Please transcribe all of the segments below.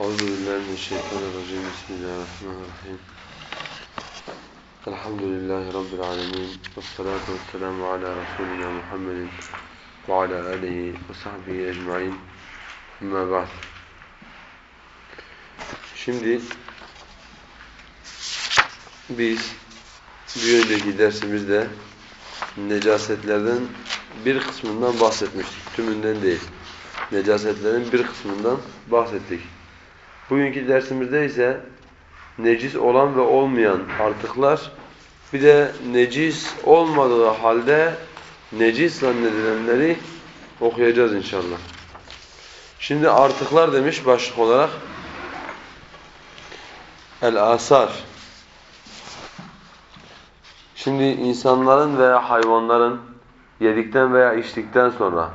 أعوذ بالله من الشيطان الرجيم بسم الله الرحمن الرحيم الحمد لله رب العالمين والصلاة والسلام على رسولنا محمد وعلى آله وصحبه أجمعين أما بعد Şimdi biz bir önceki dersimizde necasetlerden bir kısmından bahsetmiştik. Tümünden değil. Necasetlerin bir kısmından bahsettik. Bugünkü dersimizde ise necis olan ve olmayan artıklar bir de necis olmadığı halde necis zannedilenleri okuyacağız inşallah. Şimdi artıklar demiş başlık olarak el-asar Şimdi insanların veya hayvanların yedikten veya içtikten sonra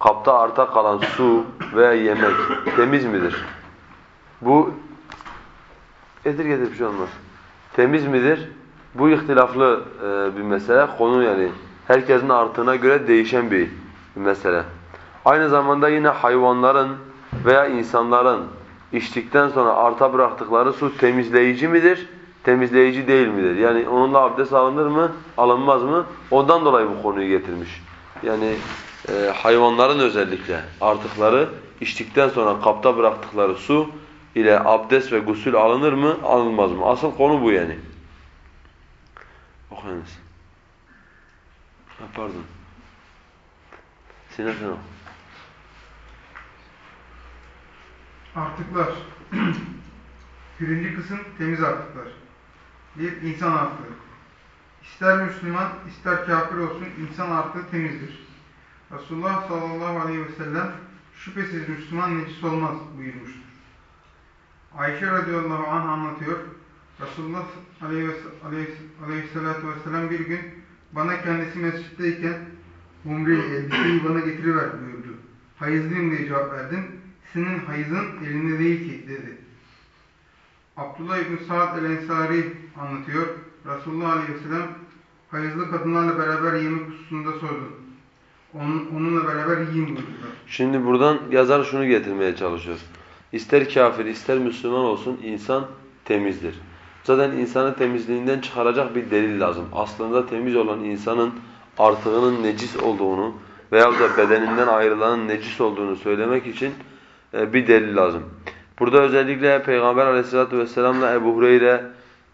kapta arta kalan su veya yemek temiz midir? Bu getir bir şey olmaz. Temiz midir? Bu ihtilaflı e, bir mesele. Konu yani herkesin artığına göre değişen bir mesele. Aynı zamanda yine hayvanların veya insanların içtikten sonra arta bıraktıkları su temizleyici midir? Temizleyici değil midir? Yani onunla abdest alınır mı? Alınmaz mı? Ondan dolayı bu konuyu getirmiş. Yani e, hayvanların özellikle artıkları içtikten sonra kapta bıraktıkları su ile abdest ve gusül alınır mı? Alınmaz mı? Asıl konu bu yani. Okuyunuz. Ha, pardon. Sinan sen oku. Artıklar. Birinci kısım temiz artıklar. Bir, insan artığı. İster Müslüman, ister kafir olsun insan artığı temizdir. Resulullah sallallahu aleyhi ve sellem şüphesiz Müslüman necis olmaz buyurmuştur. Ayşe radıyallahu anh anlatıyor. Resulullah aleyhi ve- aleyhi- aleyhissalatu vesselam bir gün bana kendisi mescitteyken umreyi elbiseyi bana getiriver buyurdu. Hayızlıyım diye cevap verdim. Senin hayızın elinde değil ki dedi. Abdullah İbni Sa'd el-Ensari anlatıyor. Resulullah Aleyhisselam hayızlı kadınlarla beraber yemek hususunda sordu. Onun, onunla beraber yiyin buyurdular. Şimdi buradan yazar şunu getirmeye çalışıyor. İster kafir ister Müslüman olsun insan temizdir. Zaten insanı temizliğinden çıkaracak bir delil lazım. Aslında temiz olan insanın artığının necis olduğunu veyahut da bedeninden ayrılanın necis olduğunu söylemek için e, bir delil lazım. Burada özellikle Peygamber aleyhissalatu vesselamla Ebu Hureyre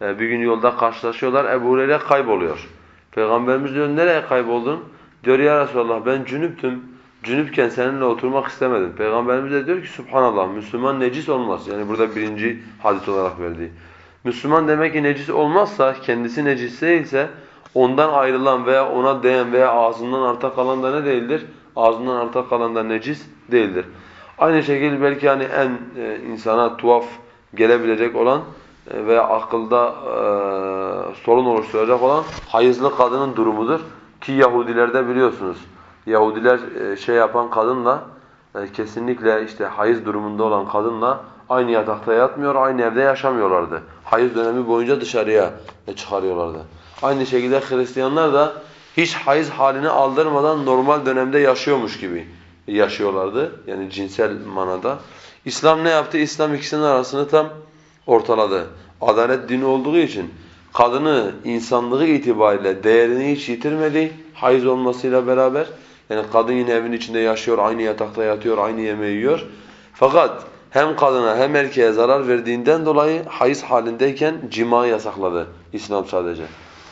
e, bir gün yolda karşılaşıyorlar. Ebu Hureyre kayboluyor. Peygamberimiz diyor nereye kayboldun? Diyor ya Resulallah ben cünüptüm. Cünüpken seninle oturmak istemedim. Peygamberimiz de diyor ki Subhanallah Müslüman necis olmaz. Yani burada birinci hadis olarak verdiği. Müslüman demek ki necis olmazsa, kendisi necis değilse ondan ayrılan veya ona değen veya ağzından arta kalan da ne değildir? Ağzından arta kalan da necis değildir. Aynı şekilde belki hani en e, insana tuhaf gelebilecek olan e, veya akılda e, sorun oluşturacak olan hayızlı kadının durumudur. Ki Yahudilerde biliyorsunuz Yahudiler e, şey yapan kadınla e, kesinlikle işte hayız durumunda olan kadınla aynı yatakta yatmıyor, aynı evde yaşamıyorlardı. Hayız dönemi boyunca dışarıya e, çıkarıyorlardı. Aynı şekilde Hristiyanlar da hiç hayız halini aldırmadan normal dönemde yaşıyormuş gibi yaşıyorlardı. Yani cinsel manada. İslam ne yaptı? İslam ikisinin arasını tam ortaladı. Adalet dini olduğu için kadını insanlığı itibariyle değerini hiç yitirmedi hayız olmasıyla beraber. Yani kadın yine evin içinde yaşıyor, aynı yatakta yatıyor, aynı yemeği yiyor. Fakat hem kadına hem erkeğe zarar verdiğinden dolayı hayız halindeyken cima yasakladı İslam sadece.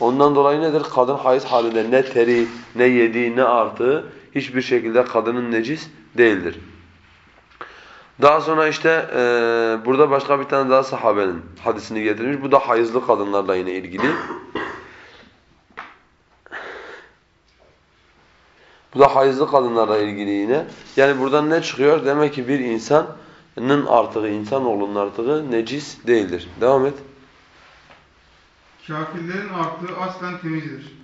Ondan dolayı nedir? Kadın hayız halinde ne teri, ne yediği, ne artığı hiçbir şekilde kadının necis değildir. Daha sonra işte e, burada başka bir tane daha sahabenin hadisini getirmiş. Bu da hayızlı kadınlarla yine ilgili. Bu da hayızlı kadınlarla ilgili yine. Yani buradan ne çıkıyor? Demek ki bir insanın artığı, insanoğlunun artığı necis değildir. Devam et. Kafirlerin artığı aslen temizdir.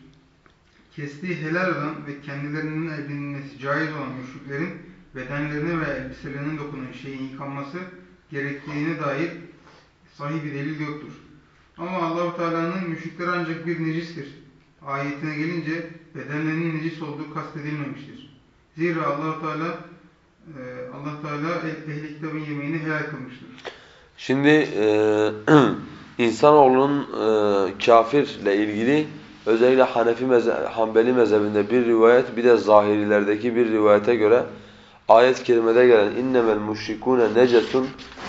Kestiği helal olan ve kendilerinin evlenilmesi caiz olan müşriklerin bedenlerine ve elbiselerine dokunan şeyin yıkanması gerektiğine dair sahih bir delil yoktur. Ama Allahu Teala'nın müşrikler ancak bir necistir. Ayetine gelince bedenlerinin necis olduğu kastedilmemiştir. Zira Allah Teala e, Allah Teala ehli kitabın yemeğini helal kılmıştır. Şimdi e, insanoğlunun e, kafirle ilgili özellikle Hanefi mezhe Hanbeli mezhebinde bir rivayet bir de Zahirilerdeki bir rivayete göre ayet-i gelen innemel müşrikûne necesun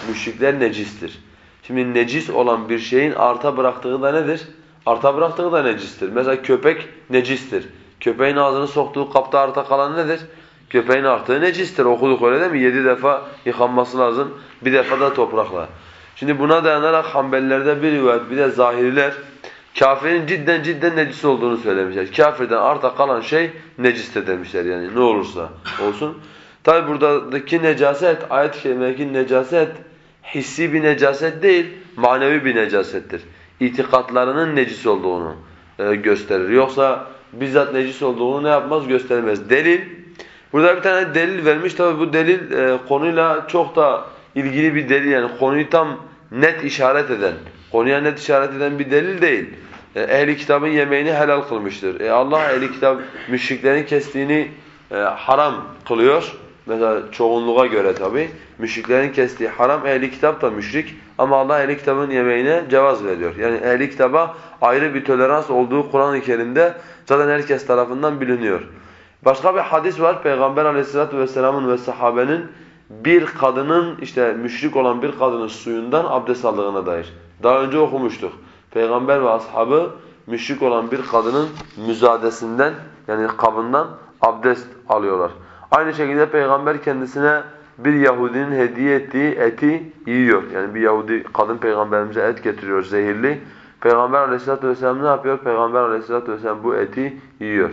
müşrikler necistir. Şimdi necis olan bir şeyin arta bıraktığı da nedir? Arta bıraktığı da necistir. Mesela köpek necistir. Köpeğin ağzını soktuğu kapta arta kalan nedir? Köpeğin artığı necistir. Okuduk öyle değil mi? Yedi defa yıkanması lazım. Bir defa da toprakla. Şimdi buna dayanarak Hanbelilerde bir rivayet bir de Zahiriler kafirin cidden cidden necis olduğunu söylemişler. Kafirden arta kalan şey necistir demişler yani ne olursa olsun. Tabi buradaki necaset, ayet-i necaset hissi bir necaset değil, manevi bir necasettir. İtikatlarının necis olduğunu e, gösterir. Yoksa bizzat necis olduğunu ne yapmaz göstermez. Delil, burada bir tane delil vermiş. Tabi bu delil e, konuyla çok da ilgili bir delil yani konuyu tam net işaret eden, konuya net işaret eden bir delil değil. E, ehli kitabın yemeğini helal kılmıştır. E, Allah ehli kitap müşriklerin kestiğini e, haram kılıyor. Mesela çoğunluğa göre tabi. Müşriklerin kestiği haram, ehli kitap da müşrik. Ama Allah ehli kitabın yemeğine cevaz veriyor. Yani ehli kitaba ayrı bir tolerans olduğu Kur'an-ı Kerim'de zaten herkes tarafından biliniyor. Başka bir hadis var. Peygamber aleyhissalatu vesselamın ve sahabenin bir kadının işte müşrik olan bir kadının suyundan abdest aldığına dair. Daha önce okumuştuk. Peygamber ve ashabı müşrik olan bir kadının müzadesinden yani kabından abdest alıyorlar. Aynı şekilde Peygamber kendisine bir Yahudinin hediye ettiği eti yiyor. Yani bir Yahudi kadın Peygamberimize et getiriyor zehirli. Peygamber aleyhissalatu vesselam ne yapıyor? Peygamber aleyhissalatu vesselam bu eti yiyor.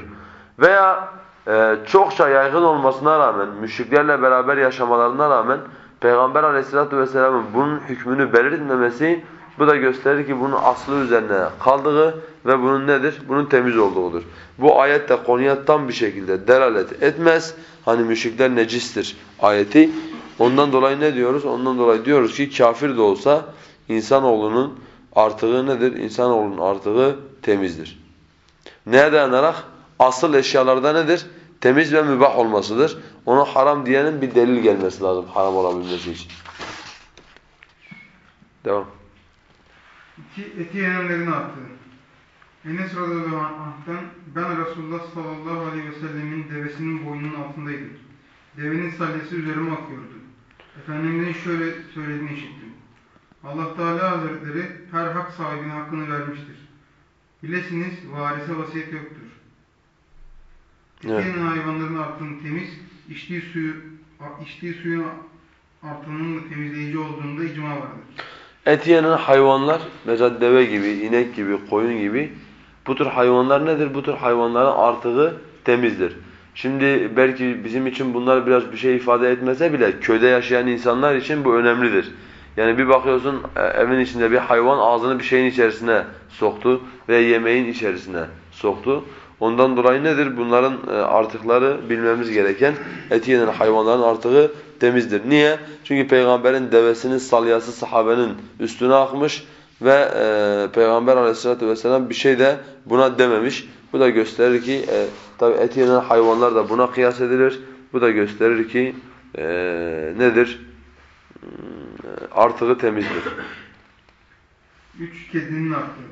Veya e, çokça yaygın olmasına rağmen, müşriklerle beraber yaşamalarına rağmen Peygamber aleyhissalatu vesselamın bunun hükmünü belirtmemesi bu da gösterir ki bunun aslı üzerine kaldığı ve bunun nedir? Bunun temiz olduğudur. Bu ayet de konuya tam bir şekilde delalet etmez. Hani müşrikler necistir ayeti. Ondan dolayı ne diyoruz? Ondan dolayı diyoruz ki kafir de olsa insanoğlunun artığı nedir? İnsanoğlunun artığı temizdir. Neye dayanarak? Asıl eşyalarda nedir? Temiz ve mübah olmasıdır. Ona haram diyenin bir delil gelmesi lazım haram olabilmesi için. Devam. İki, eti yenenlerin arttığı. Enes radıyallahu anh'tan ben Resulullah sallallahu aleyhi ve sellemin devesinin boynunun altındaydım. Devenin salyası üzerime akıyordu. Efendimizin şöyle söylediğini işittim. Allah Teala Hazretleri her hak sahibine hakkını vermiştir. Bilesiniz varise vasiyet yoktur. Evet. Yenen hayvanların arttığını temiz, içtiği suyu içtiği suyun artının da temizleyici olduğunda icma vardır. Et yenen hayvanlar, mesela deve gibi, inek gibi, koyun gibi bu tür hayvanlar nedir? Bu tür hayvanların artığı temizdir. Şimdi belki bizim için bunlar biraz bir şey ifade etmese bile köyde yaşayan insanlar için bu önemlidir. Yani bir bakıyorsun e, evin içinde bir hayvan ağzını bir şeyin içerisine soktu ve yemeğin içerisine soktu. Ondan dolayı nedir? Bunların e, artıkları bilmemiz gereken eti yenen hayvanların artığı temizdir. Niye? Çünkü peygamberin devesinin salyası sahabenin üstüne akmış ve e, peygamber aleyhissalatü vesselam bir şey de buna dememiş. Bu da gösterir ki e, tabi eti yenen hayvanlar da buna kıyas edilir. Bu da gösterir ki e, nedir? E, Artığı temizdir. Üç kedinin arttığı.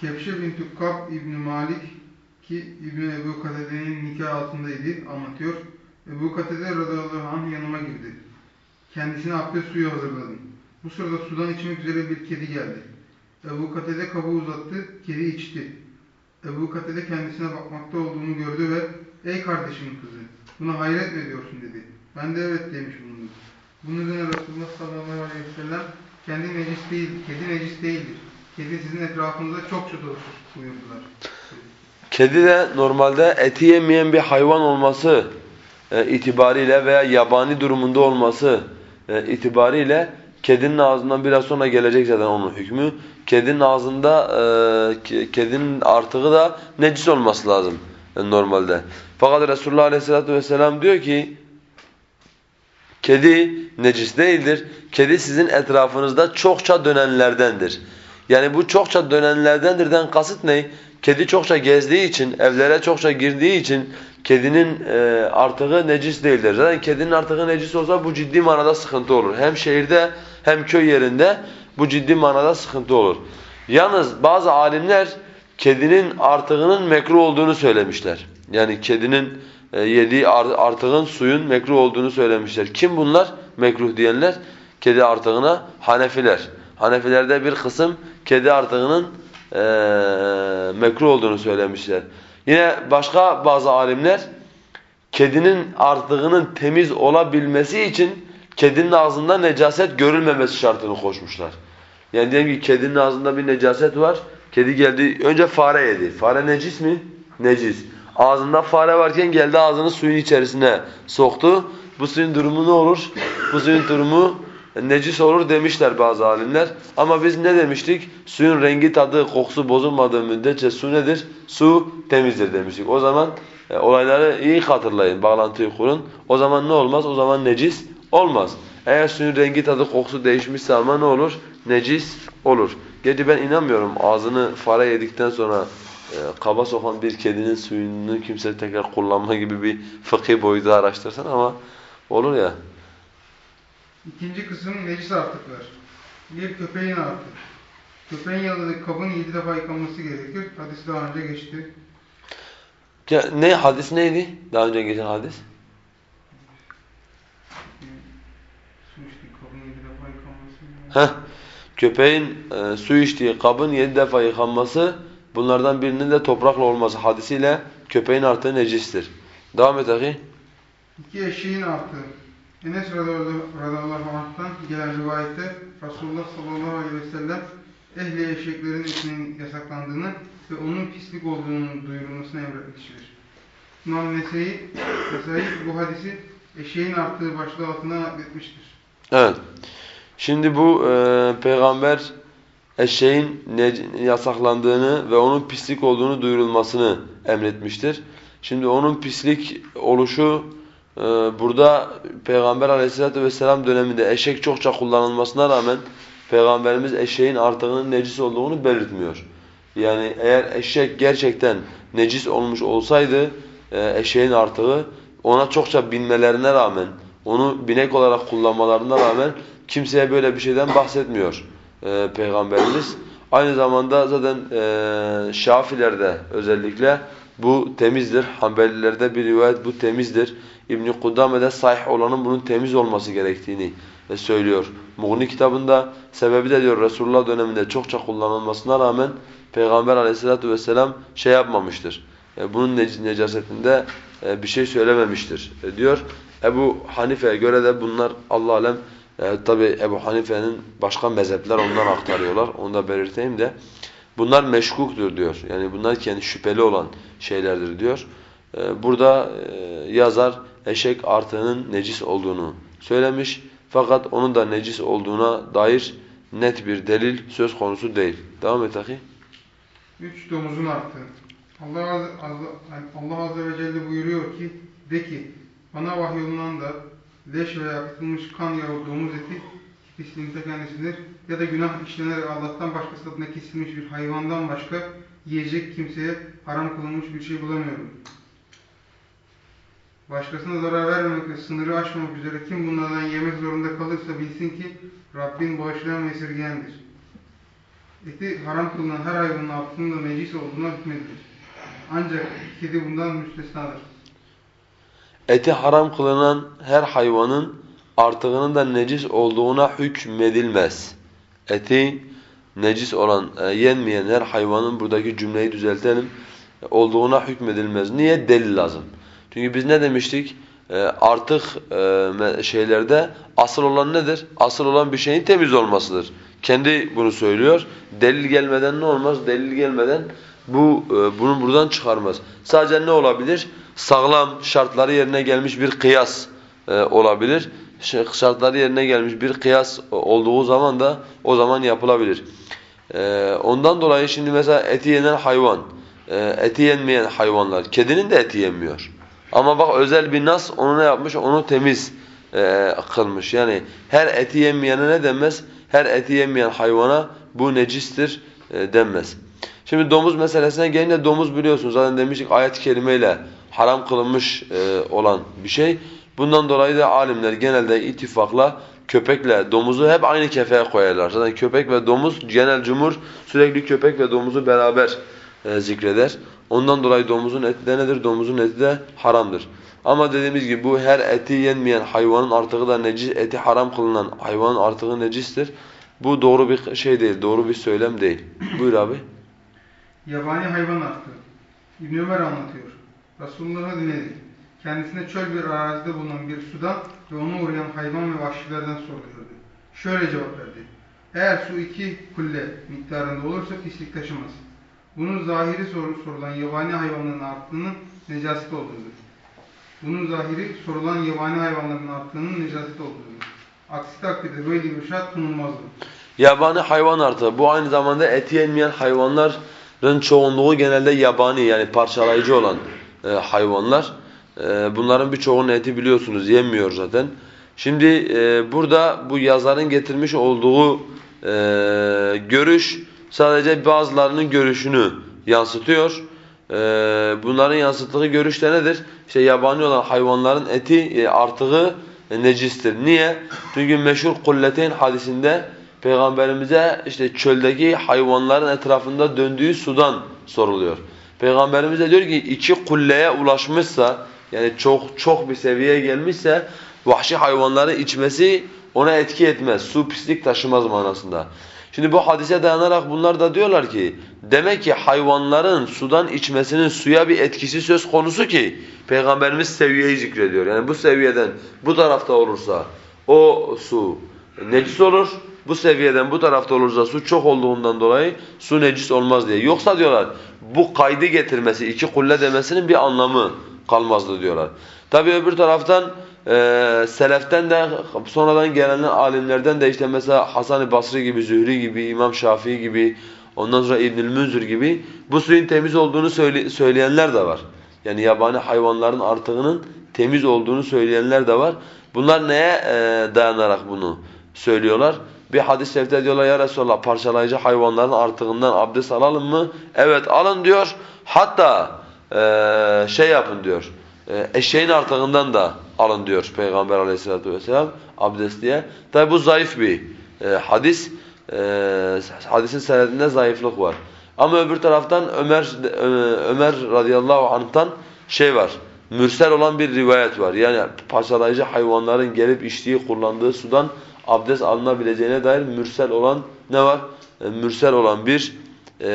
Kevşe binti Kab İbni Malik ki İbni Ebu Katade'nin nikah altındaydı anlatıyor. Ebu Katade radıyallahu anh yanıma girdi. Kendisine abdest suyu hazırladım. Bu sırada sudan içmek üzere bir kedi geldi. Ebu Katade kabı uzattı, kedi içti. Ebu Katade kendisine bakmakta olduğunu gördü ve ''Ey kardeşimin kızı, buna hayret mi ediyorsun?'' dedi. Ben de evet demiş bulundum. Bunun üzerine Resulullah sallallahu aleyhi ve sellem kendi necis değil, kedi necis değildir. Kedi sizin etrafınızda çokça dolaşır buyurdular. Kedi de normalde eti yemeyen bir hayvan olması e, itibariyle veya yabani durumunda olması e, itibariyle kedinin ağzından biraz sonra gelecek zaten onun hükmü. Kedinin ağzında e, kedinin artığı da necis olması lazım e, normalde. Fakat Resulullah Aleyhisselatü Vesselam diyor ki kedi necis değildir. Kedi sizin etrafınızda çokça dönenlerdendir. Yani bu çokça dönenlerdendirden kasıt ne? Kedi çokça gezdiği için, evlere çokça girdiği için kedinin e, artığı necis değildir. Zaten kedinin artığı necis olsa bu ciddi manada sıkıntı olur. Hem şehirde hem köy yerinde bu ciddi manada sıkıntı olur. Yalnız bazı alimler kedinin artığının mekruh olduğunu söylemişler. Yani kedinin e, yediği artığın suyun mekruh olduğunu söylemişler. Kim bunlar? Mekruh diyenler. Kedi artığına Hanefiler. Hanefilerde bir kısım kedi artığının e, mekruh olduğunu söylemişler. Yine başka bazı alimler kedinin artığının temiz olabilmesi için kedinin ağzında necaset görülmemesi şartını koşmuşlar. Yani diyelim ki kedinin ağzında bir necaset var. Kedi geldi, önce fare yedi. Fare necis mi? Necis. Ağzında fare varken geldi ağzını suyun içerisine soktu. Bu suyun durumu ne olur? Bu suyun durumu necis olur demişler bazı alimler. Ama biz ne demiştik? Suyun rengi, tadı, kokusu bozulmadığı müddetçe su nedir? Su temizdir demiştik. O zaman e, olayları iyi hatırlayın, bağlantıyı kurun. O zaman ne olmaz? O zaman necis olmaz. Eğer suyun rengi, tadı, kokusu değişmişse ama ne olur? Necis olur. Gerçi ben inanmıyorum ağzını fare yedikten sonra e, kaba sokan bir kedinin suyunu kimse tekrar kullanma gibi bir fıkhi boyutu araştırsan ama olur ya. İkinci kısım necis artıklar. Bir köpeğin artık. Köpeğin yanındaki kabın yedi defa yıkanması gerekir. Hadis daha önce geçti. Ya, ne hadis neydi? Daha önce geçen hadis. Su içtiği kabın yedi defa yıkanması. Heh. Köpeğin e, su içtiği kabın yedi defa yıkanması bunlardan birinin de toprakla olması hadisiyle köpeğin artığı necistir. Devam et ahi. İki eşeğin artığı. Enes radıyallahu anh'tan gelen rivayette Resulullah sallallahu aleyhi ve sellem ehli eşeklerin etinin yasaklandığını ve onun pislik olduğunun duyurulmasını emretmiştir. İmam Nesai, Nesai bu hadisi eşeğin arttığı başlığı altına nakletmiştir. Evet. Şimdi bu e, peygamber eşeğin yasaklandığını ve onun pislik olduğunu duyurulmasını emretmiştir. Şimdi onun pislik oluşu burada Peygamber aleyhissalatü vesselam döneminde eşek çokça kullanılmasına rağmen Peygamberimiz eşeğin artığının necis olduğunu belirtmiyor. Yani eğer eşek gerçekten necis olmuş olsaydı e, eşeğin artığı ona çokça binmelerine rağmen, onu binek olarak kullanmalarına rağmen kimseye böyle bir şeyden bahsetmiyor e, Peygamberimiz. Aynı zamanda zaten e, Şafilerde özellikle bu temizdir. Hanbelilerde bir rivayet bu temizdir. İbn-i Kudame'de sahih olanın bunun temiz olması gerektiğini söylüyor. Mughni kitabında sebebi de diyor Resulullah döneminde çokça kullanılmasına rağmen Peygamber aleyhissalatu vesselam şey yapmamıştır. E, bunun necasetinde e, bir şey söylememiştir e, diyor. Ebu Hanife'ye göre de bunlar Allah alem e, tabi Ebu Hanife'nin başka mezhepler ondan aktarıyorlar. Onu da belirteyim de. Bunlar meşkuktur diyor. Yani bunlar kendi şüpheli olan şeylerdir diyor. E, burada e, yazar eşek artığının necis olduğunu söylemiş. Fakat onun da necis olduğuna dair net bir delil söz konusu değil. Devam et ahi. Üç domuzun artığı. Allah Azze, Allah Azze ve Celle buyuruyor ki, de ki, bana vahyolunan da leş veya kıtılmış kan yağı domuz eti pisliğinde kendisidir ya da günah işlenerek Allah'tan başkası adına kesilmiş bir hayvandan başka yiyecek kimseye haram kılınmış bir şey bulamıyorum. Başkasına zarar vermemek ve sınırı aşmamak üzere kim bunlardan yemek zorunda kalırsa bilsin ki Rabbin bağışlayan ve esirgeyendir. Eti haram kılınan her hayvanın altında necis olduğuna hükmedilir. Ancak kedi bundan müstesnadır. Eti haram kılınan her hayvanın artığının da necis olduğuna hükmedilmez. Eti necis olan, e, yenmeyen her hayvanın buradaki cümleyi düzeltelim olduğuna hükmedilmez. Niye? Delil lazım. Çünkü biz ne demiştik? E, artık e, şeylerde asıl olan nedir? Asıl olan bir şeyin temiz olmasıdır. Kendi bunu söylüyor. Delil gelmeden ne olmaz? Delil gelmeden bu e, bunu buradan çıkarmaz. Sadece ne olabilir? Sağlam şartları yerine gelmiş bir kıyas e, olabilir. Şartları yerine gelmiş bir kıyas olduğu zaman da o zaman yapılabilir. E, ondan dolayı şimdi mesela eti yenen hayvan, e, eti yenmeyen hayvanlar, kedinin de eti yenmiyor. Ama bak özel bir nas onu ne yapmış? Onu temiz e, kılmış. Yani her eti yenmeyene ne denmez? Her eti yenmeyen hayvana bu necistir e, denmez. Şimdi domuz meselesine gelince domuz biliyorsunuz zaten demiştik ayet-i kerimeyle haram kılınmış e, olan bir şey. Bundan dolayı da alimler genelde ittifakla köpekle domuzu hep aynı kefeye koyarlar. Zaten köpek ve domuz genel cumhur sürekli köpek ve domuzu beraber e, zikreder. Ondan dolayı domuzun eti de nedir? Domuzun eti de haramdır. Ama dediğimiz gibi bu her eti yenmeyen hayvanın artığı da necis, eti haram kılınan hayvanın artığı necistir. Bu doğru bir şey değil, doğru bir söylem değil. Buyur abi. Yabani hayvan arttı. İbn Ömer anlatıyor. Resulullah'ı dinledik. Kendisine çöl bir arazide bulunan bir sudan ve ona uğrayan hayvan ve vahşilerden soruluyordu. Şöyle cevap verdi. Eğer su iki kulle miktarında olursa pislik taşımaz. Bunun zahiri soru, sorulan yabani hayvanların arttığının necaset olduğudur. Bunun zahiri sorulan yabani hayvanların arttığının necaset olduğudur. Aksi takdirde böyle bir şart konulmazdı. Yabani hayvan artığı. Bu aynı zamanda eti yenmeyen hayvanların çoğunluğu genelde yabani yani parçalayıcı olan e, hayvanlar. E, bunların birçoğunun eti biliyorsunuz yenmiyor zaten. Şimdi e, burada bu yazarın getirmiş olduğu e, görüş sadece bazılarının görüşünü yansıtıyor. E, bunların yansıttığı görüş de nedir? İşte yabani olan hayvanların eti e, artığı e, necistir. Niye? Çünkü meşhur kulleteyn hadisinde Peygamberimize işte çöldeki hayvanların etrafında döndüğü sudan soruluyor. Peygamberimiz de diyor ki iki kulleye ulaşmışsa yani çok çok bir seviyeye gelmişse vahşi hayvanları içmesi ona etki etmez. Su pislik taşımaz manasında. Şimdi bu hadise dayanarak bunlar da diyorlar ki demek ki hayvanların sudan içmesinin suya bir etkisi söz konusu ki Peygamberimiz seviyeyi zikrediyor. Yani bu seviyeden bu tarafta olursa o su necis olur. Bu seviyeden bu tarafta olursa su çok olduğundan dolayı su necis olmaz diye. Yoksa diyorlar bu kaydı getirmesi, iki kulle demesinin bir anlamı kalmazdı diyorlar. Tabi öbür taraftan e, seleften de sonradan gelen alimlerden de işte mesela Hasan-ı Basri gibi, Zühri gibi, İmam Şafii gibi, ondan sonra İbnül Münzir gibi bu suyun temiz olduğunu söyle, söyleyenler de var. Yani yabani hayvanların artığının temiz olduğunu söyleyenler de var. Bunlar neye e, dayanarak bunu söylüyorlar? Bir hadis-i şerifte diyorlar ya Resulallah parçalayıcı hayvanların artığından abdest alalım mı? Evet alın diyor. Hatta e, şey yapın diyor. E, eşeğin artığından da alın diyor Peygamber aleyhissalatu vesselam abdest diye. Tabi bu zayıf bir e, hadis. E, hadisin senedinde zayıflık var. Ama öbür taraftan Ömer e, Ömer radıyallahu anh'tan şey var. Mürsel olan bir rivayet var. Yani parçalayıcı hayvanların gelip içtiği, kullandığı sudan abdest alınabileceğine dair mürsel olan ne var? E, mürsel olan bir e,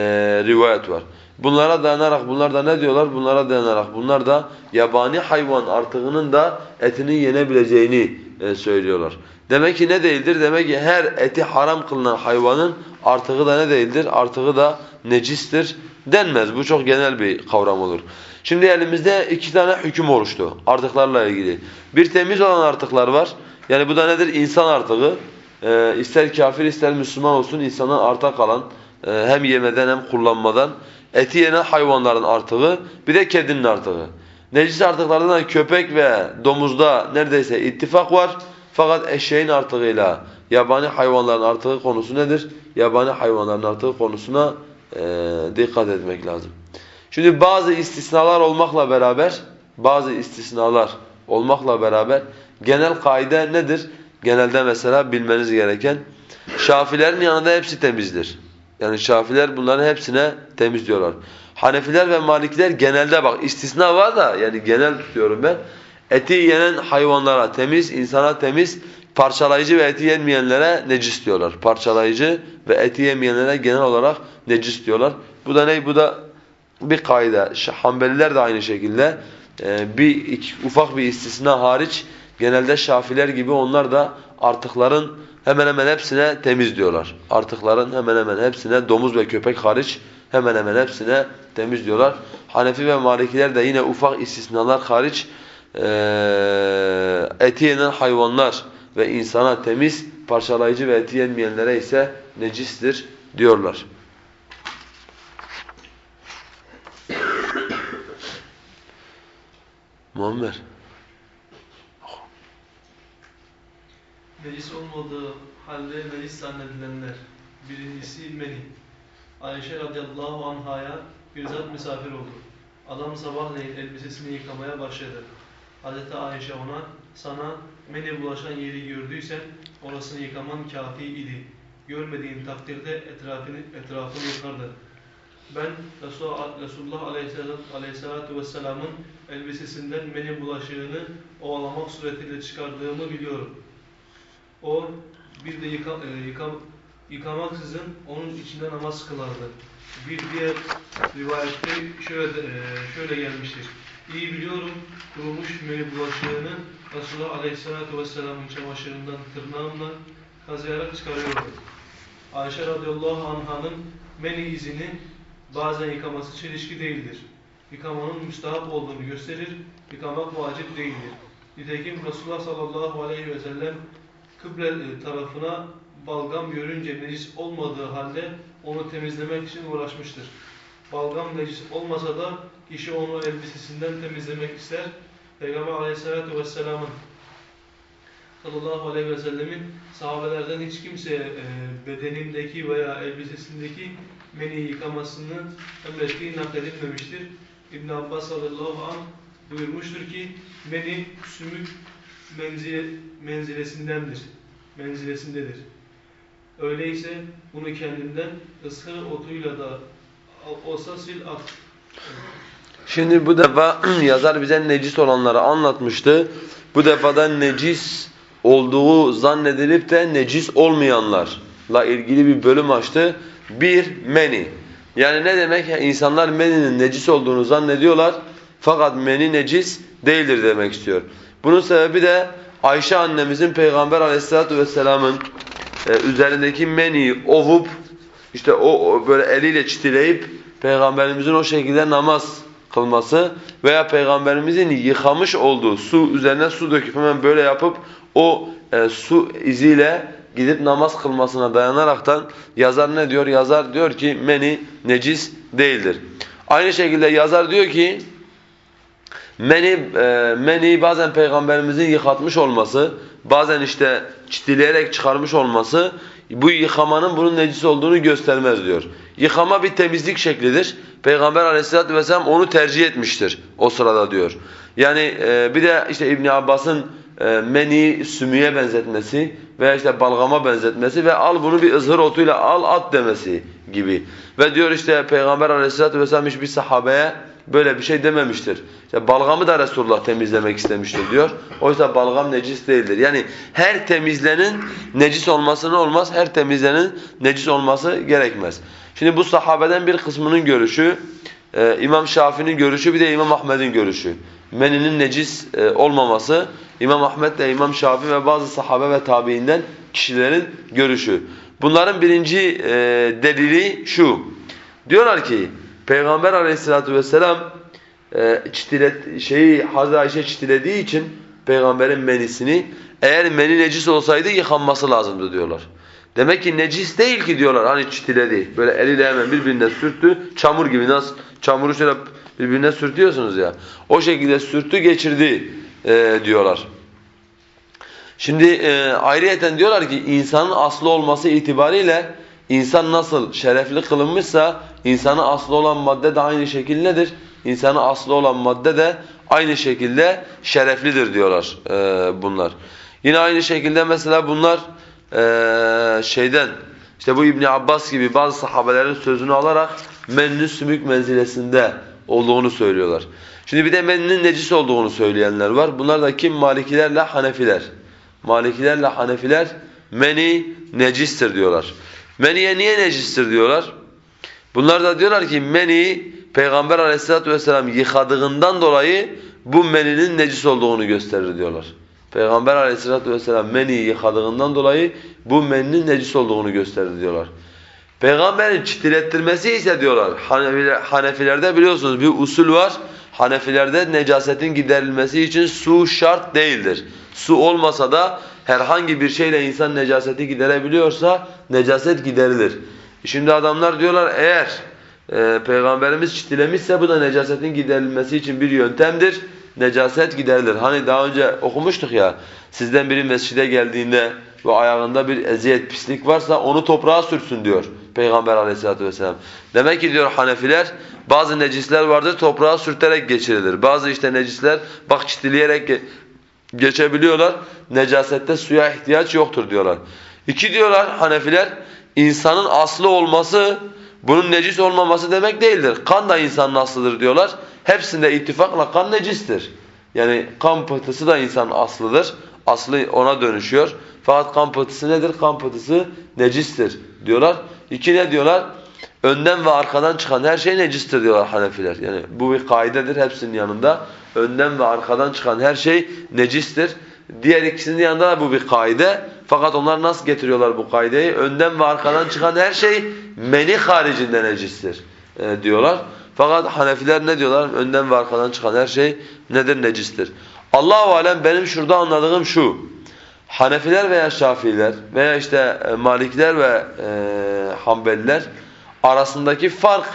rivayet var. Bunlara dayanarak bunlar da ne diyorlar? Bunlara dayanarak bunlar da yabani hayvan artığının da etinin yenebileceğini e, söylüyorlar. Demek ki ne değildir? Demek ki her eti haram kılınan hayvanın artığı da ne değildir? Artığı da necistir denmez. Bu çok genel bir kavram olur. Şimdi elimizde iki tane hüküm oluştu artıklarla ilgili. Bir temiz olan artıklar var. Yani bu da nedir? İnsan artığı. Ee, ister kafir ister Müslüman olsun insandan arta kalan e, hem yemeden hem kullanmadan eti yenen hayvanların artığı bir de kedinin artığı. Necis artıklardan köpek ve domuzda neredeyse ittifak var. Fakat eşeğin artığıyla yabani hayvanların artığı konusu nedir? Yabani hayvanların artığı konusuna e, dikkat etmek lazım. Şimdi bazı istisnalar olmakla beraber, bazı istisnalar olmakla beraber genel kaide nedir? Genelde mesela bilmeniz gereken Şafilerin yanında hepsi temizdir. Yani Şafiler bunların hepsine temiz diyorlar. Hanefiler ve Malikiler genelde bak istisna var da yani genel tutuyorum ben. Eti yenen hayvanlara temiz, insana temiz, parçalayıcı ve eti yenmeyenlere necis diyorlar. Parçalayıcı ve eti yemeyenlere genel olarak necis diyorlar. Bu da ne? Bu da bir kaide. Hanbeliler de aynı şekilde e, bir iki, ufak bir istisna hariç genelde Şafiler gibi onlar da artıkların hemen hemen hepsine temiz diyorlar. Artıkların hemen hemen hepsine domuz ve köpek hariç hemen hemen hepsine temiz diyorlar. Hanefi ve Malikiler de yine ufak istisnalar hariç e, eti yenen hayvanlar ve insana temiz, parçalayıcı ve eti yenmeyenlere ise necistir diyorlar. Muammer. Necis olmadığı halde necis zannedilenler. Birincisi meni. Ayşe radıyallahu anhaya bir zat misafir oldu. Adam sabahleyin elbisesini yıkamaya başladı. Hazreti Ayşe ona, sana meni bulaşan yeri gördüysen orasını yıkaman kafi idi. Görmediğin takdirde etrafını, etrafını yıkardın. Ben Resul- Resulullah Aleyhisselatü Vesselam'ın elbisesinden meni bulaşığını ovalamak suretiyle çıkardığımı biliyorum. O bir de yıka, e, yıka, yıkamaksızın onun içinde namaz kılardı. Bir diğer rivayette şöyle, e, şöyle gelmiştir. İyi biliyorum kurumuş meni bulaşığını Resulullah Aleyhisselatü Vesselam'ın çamaşırından tırnağımla kazıyarak çıkarıyordum. Ayşe radıyallahu anh'ın meni izini bazen yıkaması çelişki değildir. Yıkamanın müstahap olduğunu gösterir, yıkamak vacip değildir. Nitekim Resulullah sallallahu aleyhi ve sellem kıble e, tarafına balgam görünce necis olmadığı halde onu temizlemek için uğraşmıştır. Balgam necis olmasa da kişi onu elbisesinden temizlemek ister. Peygamber aleyhissalatu vesselamın sallallahu aleyhi ve sellemin sahabelerden hiç kimseye e, bedenindeki veya elbisesindeki meni yıkamasını emrettiği nakledilmemiştir. İbn Abbas sallallahu anh buyurmuştur ki meni sümük menzile, menzilesindendir. Menzilesindedir. Öyleyse bunu kendinden ıskır otuyla da olsa sil at. Şimdi bu defa yazar bize necis olanları anlatmıştı. Bu defada necis olduğu zannedilip de necis olmayanlarla ilgili bir bölüm açtı. Bir, meni. Yani ne demek? Yani insanlar meninin necis olduğunu zannediyorlar. Fakat meni necis değildir demek istiyor. Bunun sebebi de Ayşe annemizin Peygamber aleyhissalatu vesselamın e, üzerindeki meniyi ovup işte o, o böyle eliyle çitileyip Peygamberimizin o şekilde namaz kılması veya Peygamberimizin yıkamış olduğu su üzerine su döküp hemen böyle yapıp o e, su iziyle gidip namaz kılmasına dayanaraktan yazar ne diyor? Yazar diyor ki meni necis değildir. Aynı şekilde yazar diyor ki meni e, meni bazen peygamberimizin yıkatmış olması, bazen işte çitileyerek çıkarmış olması bu yıkamanın bunun necis olduğunu göstermez diyor. Yıkama bir temizlik şeklidir. Peygamber Aleyhisselatü vesselam onu tercih etmiştir o sırada diyor. Yani e, bir de işte İbn Abbas'ın e, meni sümüye benzetmesi veya işte balgama benzetmesi ve al bunu bir ızhır otuyla al at demesi gibi. Ve diyor işte Peygamber Aleyhisselatü vesselam hiçbir sahabeye böyle bir şey dememiştir. İşte balgamı da Resulullah temizlemek istemiştir diyor. Oysa balgam necis değildir. Yani her temizlenin necis olması ne olmaz? Her temizlenin necis olması gerekmez. Şimdi bu sahabeden bir kısmının görüşü, e, İmam Şafii'nin görüşü bir de İmam Ahmed'in görüşü. Meninin necis e, olmaması İmam Ahmed de İmam Şafii ve bazı sahabe ve tabiinden kişilerin görüşü. Bunların birinci e, delili şu. Diyorlar ki Peygamber Aleyhisselatü vesselam e, çitilet, şeyi Hazreti Ayşe çitilediği için peygamberin menisini eğer meni necis olsaydı yıkanması lazımdı diyorlar. Demek ki necis değil ki diyorlar hani çitiledi. Böyle eliyle hemen birbirine sürttü. Çamur gibi nasıl çamuru şöyle birbirine sürtüyorsunuz ya. O şekilde sürttü geçirdi e, diyorlar. Şimdi e, ayrıyeten diyorlar ki insanın aslı olması itibariyle insan nasıl şerefli kılınmışsa insanın aslı olan madde de aynı şekilde nedir? İnsanın aslı olan madde de aynı şekilde şereflidir diyorlar e, bunlar. Yine aynı şekilde mesela bunlar e, şeyden işte bu İbn Abbas gibi bazı sahabelerin sözünü alarak mennü sümük menzilesinde olduğunu söylüyorlar. Şimdi bir de menninin necis olduğunu söyleyenler var. Bunlar da kim? Malikilerle Hanefiler. Malikilerle Hanefiler meni necistir diyorlar. Meniye niye necistir diyorlar? Bunlar da diyorlar ki meni Peygamber aleyhissalatu vesselam yıkadığından dolayı bu meninin necis olduğunu gösterir diyorlar. Peygamber aleyhissalatu vesselam meniyi yıkadığından dolayı bu meninin necis olduğunu gösterir diyorlar. Peygamberin çitilettirmesi ise diyorlar Hanefiler, Hanefilerde biliyorsunuz bir usul var. Hanefilerde necasetin giderilmesi için su şart değildir. Su olmasa da herhangi bir şeyle insan necaseti giderebiliyorsa necaset giderilir. Şimdi adamlar diyorlar eğer e, Peygamberimiz çitilemişse bu da necasetin giderilmesi için bir yöntemdir. necaset giderilir. Hani daha önce okumuştuk ya, sizden biri mescide geldiğinde ve ayağında bir eziyet, pislik varsa onu toprağa sürsün diyor Peygamber aleyhissalatu vesselam. Demek ki diyor Hanefiler, bazı necisler vardır toprağa sürterek geçirilir. Bazı işte necisler bak çitileyerek geçebiliyorlar. Necasette suya ihtiyaç yoktur diyorlar. İki diyorlar Hanefiler, insanın aslı olması bunun necis olmaması demek değildir. Kan da insanın aslıdır diyorlar. Hepsinde ittifakla kan necistir. Yani kan pıhtısı da insanın aslıdır. Aslı ona dönüşüyor. Fakat kan pıhtısı nedir? Kan pıhtısı necistir diyorlar. İki ne diyorlar? Önden ve arkadan çıkan her şey necistir diyorlar Hanefiler. Yani bu bir kaidedir hepsinin yanında. Önden ve arkadan çıkan her şey necistir. Diğer ikisinin yanında da bu bir kaide. Fakat onlar nasıl getiriyorlar bu kaideyi? Önden ve arkadan çıkan her şey meni haricinde necistir e, diyorlar. Fakat Hanefiler ne diyorlar? Önden ve arkadan çıkan her şey nedir? Necistir. Allahu alem benim şurada anladığım şu. Hanefiler veya Şafiiler veya işte e, Malikiler ve e, Hanbeliler arasındaki fark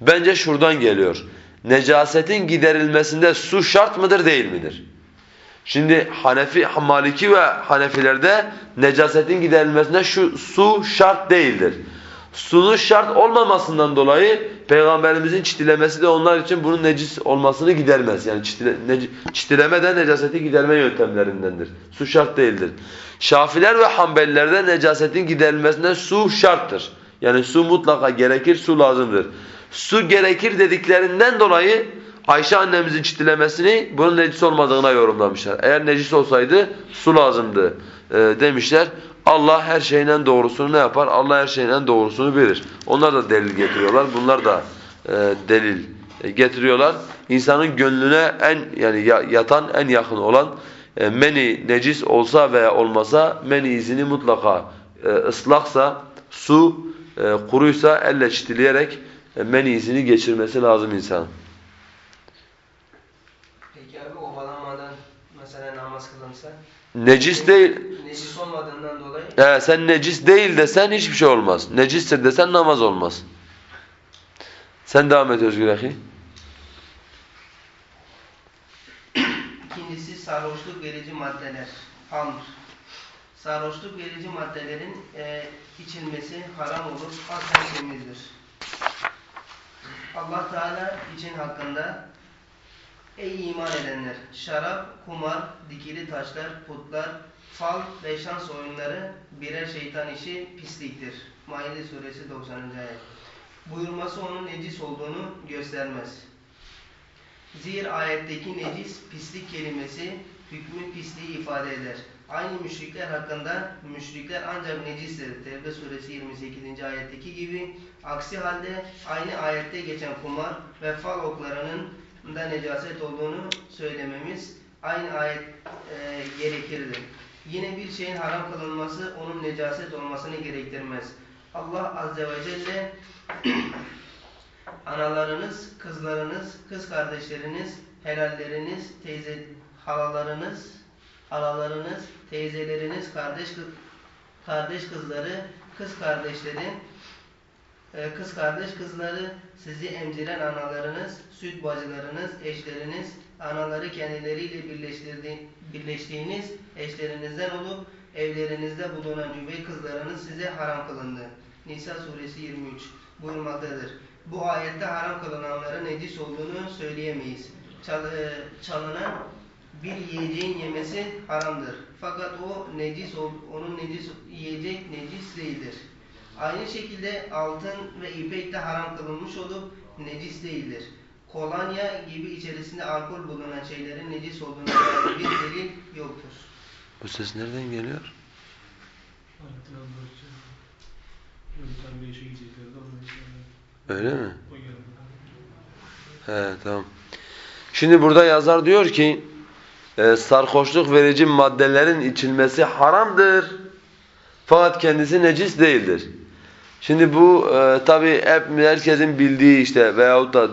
bence şuradan geliyor. Necasetin giderilmesinde su şart mıdır değil midir? Şimdi Hanefi, Maliki ve Hanefilerde necasetin giderilmesinde şu su şart değildir. Sunun şart olmamasından dolayı Peygamberimizin çitilemesi de onlar için bunun necis olmasını gidermez. Yani çitile, nec, çitileme de necaseti giderme yöntemlerindendir. Su şart değildir. Şafiler ve Hanbelilerde necasetin giderilmesinde su şarttır. Yani su mutlaka gerekir, su lazımdır. Su gerekir dediklerinden dolayı Ayşe annemizin çitilemesini bunun necis olmadığına yorumlamışlar. Eğer necis olsaydı su lazımdı e, demişler. Allah her şeyin doğrusunu ne yapar? Allah her şeyin doğrusunu bilir. Onlar da delil getiriyorlar. Bunlar da e, delil getiriyorlar. İnsanın gönlüne en yani yatan en yakın olan e, meni necis olsa veya olmasa meni izini mutlaka e, ıslaksa su e, kuruysa elle çitileyerek e, meni izini geçirmesi lazım insanın. Peki abi ovalanmadan mesela namaz kılınsa? Necis değil. Necis olmadığından dolayı. He, sen necis değil desen hiçbir şey olmaz. Necistir desen namaz olmaz. Sen devam et Özgür Ahi. İkincisi sarhoşluk verici maddeler. Hamr. Sarhoşluk verici maddelerin e, içilmesi haram olur. Aslen temizdir. Allah Teala için hakkında Ey iman edenler! Şarap, kumar, dikili taşlar, putlar, fal ve şans oyunları birer şeytan işi pisliktir. Maide suresi 90. ayet. Buyurması onun necis olduğunu göstermez. Zira ayetteki necis, pislik kelimesi hükmü pisliği ifade eder. Aynı müşrikler hakkında müşrikler ancak necistir. Tevbe suresi 28. ayetteki gibi. Aksi halde aynı ayette geçen kumar ve fal oklarının da necaset olduğunu söylememiz aynı ayet e, gerekirdi. Yine bir şeyin haram kılınması onun necaset olmasını gerektirmez. Allah Azze ve Celle analarınız, kızlarınız, kız kardeşleriniz, helalleriniz, teyze, halalarınız, halalarınız, teyzeleriniz, kardeş kardeş kızları, kız kardeşleri, e, kız kardeş kızları, sizi emziren analarınız, süt bacılarınız, eşleriniz, anaları kendileriyle birleştiğiniz eşlerinizden olup evlerinizde bulunan üvey kızlarınız size haram kılındı. Nisa suresi 23 buyurmaktadır. Bu ayette haram kılınanların necis olduğunu söyleyemeyiz. Çal, e, çalınan bir yiyeceğin yemesi haramdır. Fakat o necis onun necis yiyecek necis değildir. Aynı şekilde altın ve ipek de haram kılınmış olup necis değildir. Kolonya gibi içerisinde alkol bulunan şeylerin necis olduğuna dair bir delil yoktur. Bu ses nereden geliyor? Öyle mi? He tamam. Şimdi burada yazar diyor ki e, sarhoşluk verici maddelerin içilmesi haramdır. Fakat kendisi necis değildir. Şimdi bu e, tabi hep herkesin bildiği işte veyahut da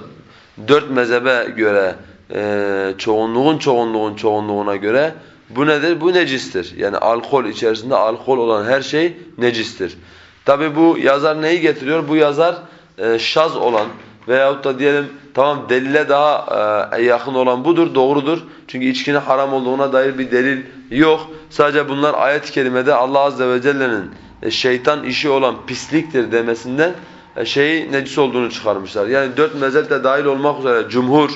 dört mezhebe göre e, çoğunluğun çoğunluğun çoğunluğuna göre bu nedir? Bu necistir. Yani alkol içerisinde alkol olan her şey necistir. Tabi bu yazar neyi getiriyor? Bu yazar e, şaz olan veyahut da diyelim tamam delile daha e, yakın olan budur, doğrudur. Çünkü içkinin haram olduğuna dair bir delil yok. Sadece bunlar ayet-i kerimede Allah azze ve celle'nin e, şeytan işi olan pisliktir demesinden e, şeyi necis olduğunu çıkarmışlar. Yani dört mezhep de dahil olmak üzere cumhur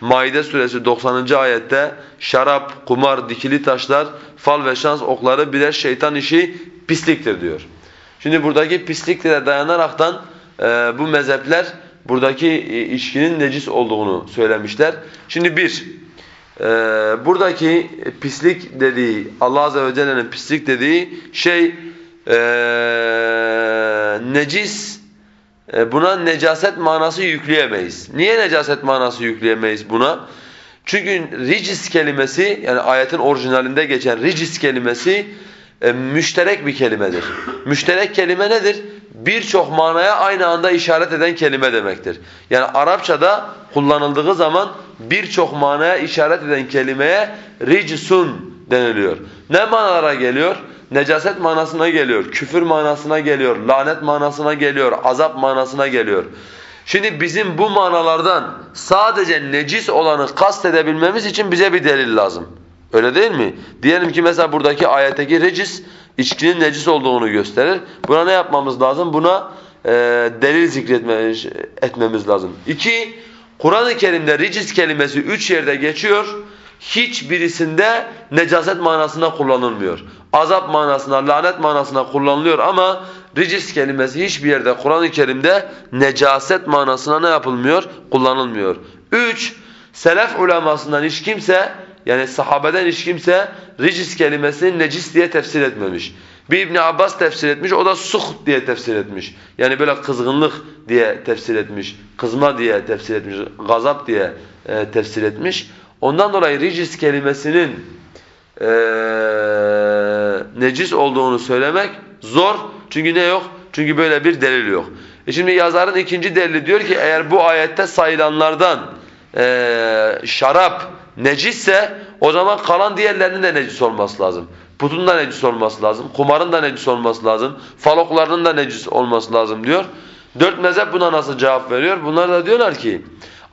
Maide suresi 90. ayette şarap, kumar, dikili taşlar, fal ve şans okları birer şeytan işi pisliktir diyor. Şimdi buradaki pisliklere dayanaraktan e, bu mezhepler buradaki e, içkinin necis olduğunu söylemişler. Şimdi bir, e, buradaki pislik dediği, Allah Azze ve Celle'nin pislik dediği şey e, necis, e, buna necaset manası yükleyemeyiz. Niye necaset manası yükleyemeyiz buna? Çünkü ricis kelimesi, yani ayetin orijinalinde geçen ricis kelimesi e, müşterek bir kelimedir. Müşterek kelime nedir? Birçok manaya aynı anda işaret eden kelime demektir. Yani Arapçada kullanıldığı zaman birçok manaya işaret eden kelimeye ricsun deniliyor. Ne manalara geliyor? Necaset manasına geliyor, küfür manasına geliyor, lanet manasına geliyor, azap manasına geliyor. Şimdi bizim bu manalardan sadece necis olanı kast edebilmemiz için bize bir delil lazım. Öyle değil mi? Diyelim ki mesela buradaki ayetteki recis içkinin necis olduğunu gösterir. Buna ne yapmamız lazım? Buna e, delil zikretmemiz etmemiz lazım. İki, Kur'an-ı Kerim'de ricis kelimesi üç yerde geçiyor. Hiçbirisinde necaset manasına kullanılmıyor. Azap manasına, lanet manasına kullanılıyor ama ricis kelimesi hiçbir yerde Kur'an-ı Kerim'de necaset manasına ne yapılmıyor? Kullanılmıyor. Üç, selef ulemasından hiç kimse yani sahabeden hiç kimse ricis kelimesini necis diye tefsir etmemiş. Bir İbn Abbas tefsir etmiş, o da suht diye tefsir etmiş. Yani böyle kızgınlık diye tefsir etmiş, kızma diye tefsir etmiş, gazap diye e, tefsir etmiş. Ondan dolayı ricis kelimesinin e, necis olduğunu söylemek zor. Çünkü ne yok? Çünkü böyle bir delil yok. E şimdi yazarın ikinci delili diyor ki eğer bu ayette sayılanlardan e, şarap necisse o zaman kalan diğerlerinin de necis olması lazım. Putun da necis olması lazım, kumarın da necis olması lazım, faloklarının da necis olması lazım diyor. Dört mezhep buna nasıl cevap veriyor? Bunlar da diyorlar ki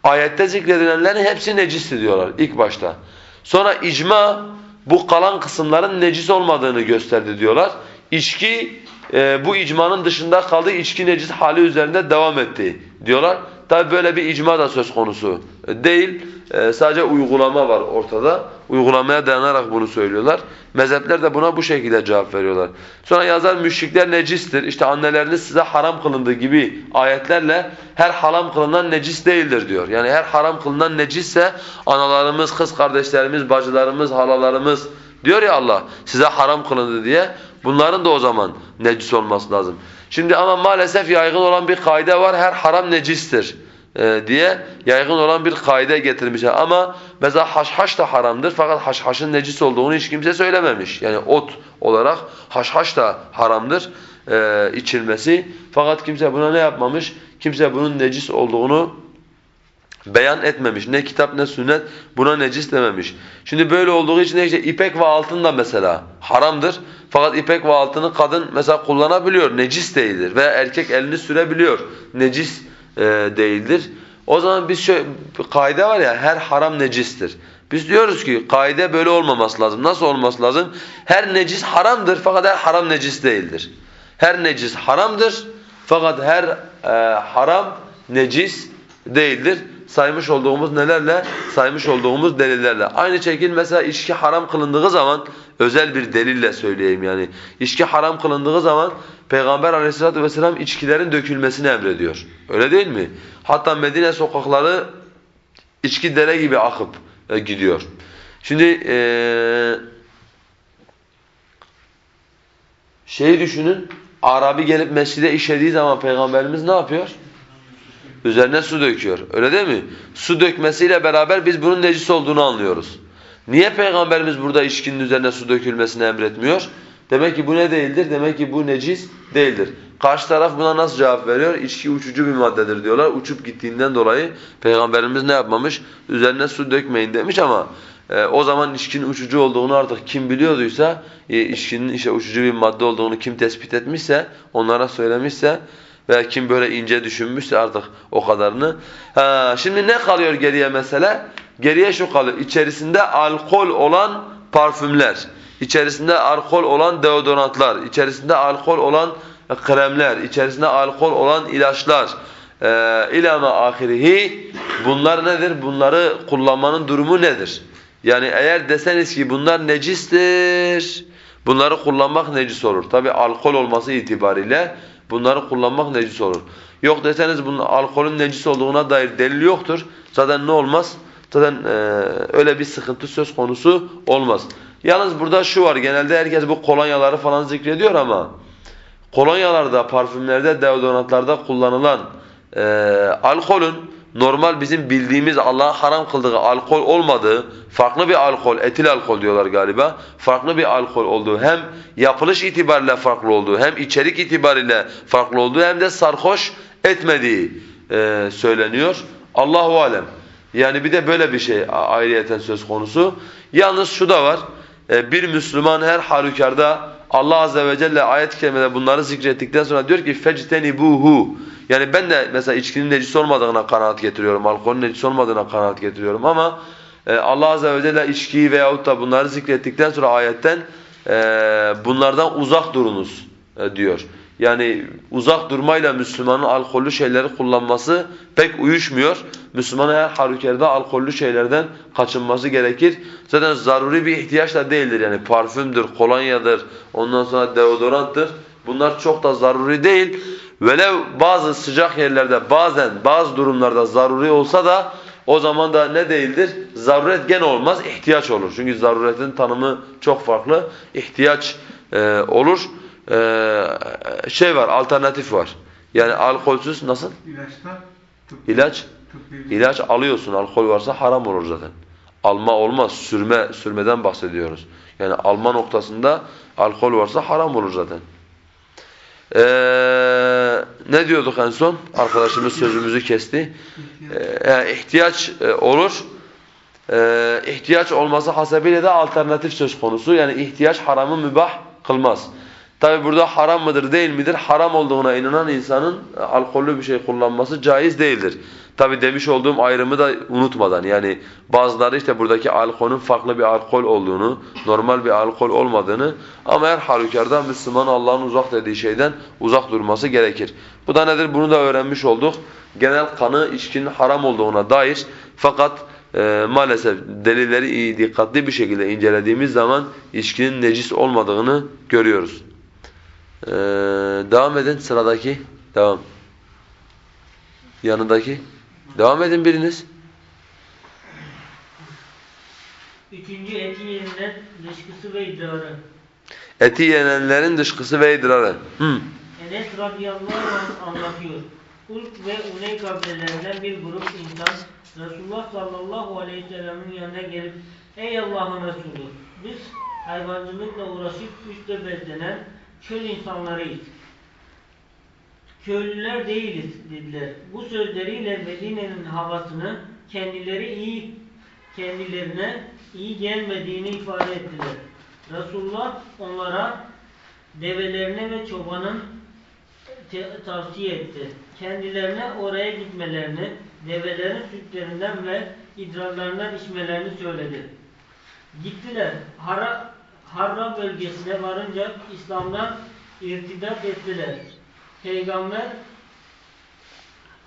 ayette zikredilenlerin hepsi necistir diyorlar ilk başta. Sonra icma bu kalan kısımların necis olmadığını gösterdi diyorlar. İçki e, bu icmanın dışında kaldığı içki necis hali üzerinde devam etti diyorlar. Tabi böyle bir icma da söz konusu değil. E, sadece uygulama var ortada. Uygulamaya dayanarak bunu söylüyorlar. Mezhepler de buna bu şekilde cevap veriyorlar. Sonra yazar müşrikler necistir. İşte anneleriniz size haram kılındığı gibi ayetlerle her haram kılınan necis değildir diyor. Yani her haram kılınan necisse analarımız, kız kardeşlerimiz, bacılarımız, halalarımız diyor ya Allah size haram kılındı diye. Bunların da o zaman necis olması lazım. Şimdi ama maalesef yaygın olan bir kaide var. Her haram necistir e, diye yaygın olan bir kaide getirmişler. Ama mesela haşhaş da haramdır fakat haşhaşın necis olduğunu hiç kimse söylememiş. Yani ot olarak haşhaş da haramdır e, içilmesi. Fakat kimse buna ne yapmamış? Kimse bunun necis olduğunu beyan etmemiş. Ne kitap ne sünnet buna necis dememiş. Şimdi böyle olduğu için işte ipek ve altın da mesela haramdır. Fakat ipek ve altını kadın mesela kullanabiliyor. Necis değildir. Veya erkek elini sürebiliyor. Necis e, değildir. O zaman biz şöyle kaide var ya her haram necistir. Biz diyoruz ki kaide böyle olmaması lazım. Nasıl olması lazım? Her necis haramdır fakat her haram necis değildir. Her necis haramdır fakat her e, haram necis değildir saymış olduğumuz nelerle? Saymış olduğumuz delillerle. Aynı şekilde mesela içki haram kılındığı zaman özel bir delille söyleyeyim yani. İçki haram kılındığı zaman Peygamber aleyhissalatu vesselam içkilerin dökülmesini emrediyor. Öyle değil mi? Hatta Medine sokakları içki dere gibi akıp e, gidiyor. Şimdi e, şeyi düşünün. Arabi gelip mescide işediği zaman Peygamberimiz ne yapıyor? Üzerine su döküyor. Öyle değil mi? Su dökmesiyle beraber biz bunun necis olduğunu anlıyoruz. Niye Peygamberimiz burada içkinin üzerine su dökülmesini emretmiyor? Demek ki bu ne değildir? Demek ki bu necis değildir. Karşı taraf buna nasıl cevap veriyor? İçki uçucu bir maddedir diyorlar. Uçup gittiğinden dolayı Peygamberimiz ne yapmamış? Üzerine su dökmeyin demiş ama e, o zaman içkinin uçucu olduğunu artık kim biliyorduysa, e, içkinin işte uçucu bir madde olduğunu kim tespit etmişse, onlara söylemişse Veya kim böyle ince düşünmüşse artık o kadarını. Ha, şimdi ne kalıyor geriye mesele? Geriye şu kalıyor. İçerisinde alkol olan parfümler, içerisinde alkol olan deodorantlar, içerisinde alkol olan kremler, içerisinde alkol olan ilaçlar, e, ilama ahirihi bunlar nedir? Bunları kullanmanın durumu nedir? Yani eğer deseniz ki bunlar necistir, bunları kullanmak necis olur. Tabi alkol olması itibariyle bunları kullanmak necis olur. Yok deseniz bunun alkolün necis olduğuna dair delil yoktur. Zaten ne olmaz? Zaten e, öyle bir sıkıntı söz konusu olmaz. Yalnız burada şu var, genelde herkes bu kolonyaları falan zikrediyor ama kolonyalarda, parfümlerde, deodorantlarda kullanılan e, alkolün normal bizim bildiğimiz Allah'ın haram kıldığı alkol olmadığı, farklı bir alkol, etil alkol diyorlar galiba, farklı bir alkol olduğu hem yapılış itibariyle farklı olduğu, hem içerik itibariyle farklı olduğu hem de sarhoş etmediği e, söyleniyor. Allahu alem. Yani bir de böyle bir şey ayrıyeten söz konusu. Yalnız şu da var. E, bir Müslüman her halükarda Allah azze ve celle ayet-i kerimede bunları zikrettikten sonra diyor ki fectenibuhu yani ben de mesela içkinin necis olmadığına kanaat getiriyorum, alkolün necis olmadığına kanaat getiriyorum ama e, Allah azze ve celle içkiyi veyahut da bunları zikrettikten sonra ayetten e, bunlardan uzak durunuz e, diyor. Yani uzak durmayla Müslümanın alkollü şeyleri kullanması pek uyuşmuyor. Müslümanın her halükarda alkollü şeylerden kaçınması gerekir. Zaten zaruri bir ihtiyaç da değildir yani parfümdür, kolonyadır, ondan sonra deodoranttır. Bunlar çok da zaruri değil. Velev bazı sıcak yerlerde bazen bazı durumlarda zaruri olsa da o zaman da ne değildir? Zaruret gene olmaz, ihtiyaç olur. Çünkü zaruretin tanımı çok farklı. İhtiyaç e, olur. E, şey var, alternatif var. Yani alkolsüz nasıl? İlaçlar tıp, İlaç? tıbbi İlaç alıyorsun, alkol varsa haram olur zaten. Alma olmaz, sürme sürmeden bahsediyoruz. Yani alma noktasında alkol varsa haram olur zaten. Ee, ne diyorduk en son? Arkadaşımız sözümüzü kesti. Ee, ihtiyaç e, olur. Ee, ihtiyaç olması hasebiyle de alternatif söz konusu. Yani ihtiyaç haramı mübah kılmaz. Tabi burada haram mıdır değil midir? Haram olduğuna inanan insanın alkollü bir şey kullanması caiz değildir. Tabi demiş olduğum ayrımı da unutmadan yani bazıları işte buradaki alkolün farklı bir alkol olduğunu, normal bir alkol olmadığını ama her halükarda Müslüman Allah'ın uzak dediği şeyden uzak durması gerekir. Bu da nedir? Bunu da öğrenmiş olduk. Genel kanı içkinin haram olduğuna dair fakat e, maalesef delilleri iyi dikkatli bir şekilde incelediğimiz zaman içkinin necis olmadığını görüyoruz. Ee, devam edin sıradaki. Devam. Yanındaki. Devam edin biriniz. Üçüncü eti yerinden dışkısı ve idrarı. Eti yenenlerin dışkısı ve idrarı. Hı. Enes radıyallahu anh anlatıyor. Ulk ve Uney kabilelerinden bir grup insan Resulullah sallallahu aleyhi ve sellem'in yanına gelip Ey Allah'ın Resulü biz hayvancılıkla uğraşıp güçle beslenen çöl insanlarıyız. Köylüler değiliz dediler. Bu sözleriyle Medine'nin havasını kendileri iyi kendilerine iyi gelmediğini ifade ettiler. Resulullah onlara develerine ve çobanın tavsiye etti. Kendilerine oraya gitmelerini, develerin sütlerinden ve idrarlarından içmelerini söyledi. Gittiler. Hara, Harra bölgesine varınca İslam'dan irtidat ettiler. Peygamber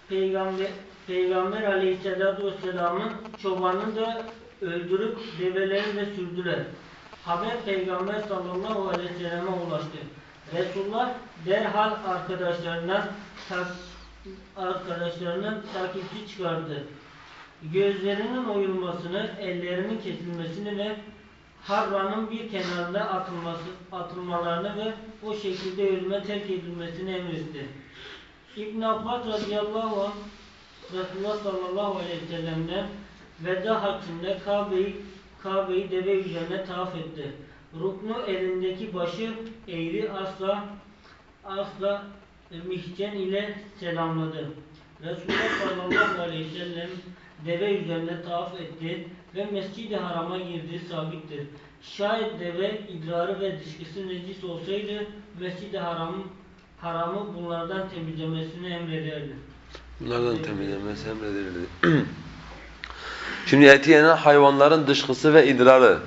Peygamber Peygamber Aleyhisselatü Vesselam'ın çobanını da öldürüp develeri de sürdüler. Haber Peygamber sallallahu aleyhi ve ulaştı. Resulullah derhal arkadaşlarından tak, arkadaşlarından takipçi çıkardı. Gözlerinin oyulmasını, ellerinin kesilmesini ve Harranın bir kenarında atılması, atılmalarını ve o şekilde ölüme terk edilmesini emretti. İbn Abbas radıyallahu anh Resulullah sallallahu aleyhi ve sellem'den veda haccında Kabe'yi Kabe'yi deve üzerine tavaf etti. Ruknu elindeki başı eğri asla asla mihcen ile selamladı. Resulullah sallallahu aleyhi ve sellem deve üzerine tavaf etti ve Mescid-i Haram'a girdiği sabittir. Şayet deve idrarı ve dışkısı necis olsaydı Mescid-i Haram'ın haramı bunlardan temizlemesini emrederdi. Bunlardan temizlenmesi emredildi. Şimdi eti yenen hayvanların dışkısı ve idrarı.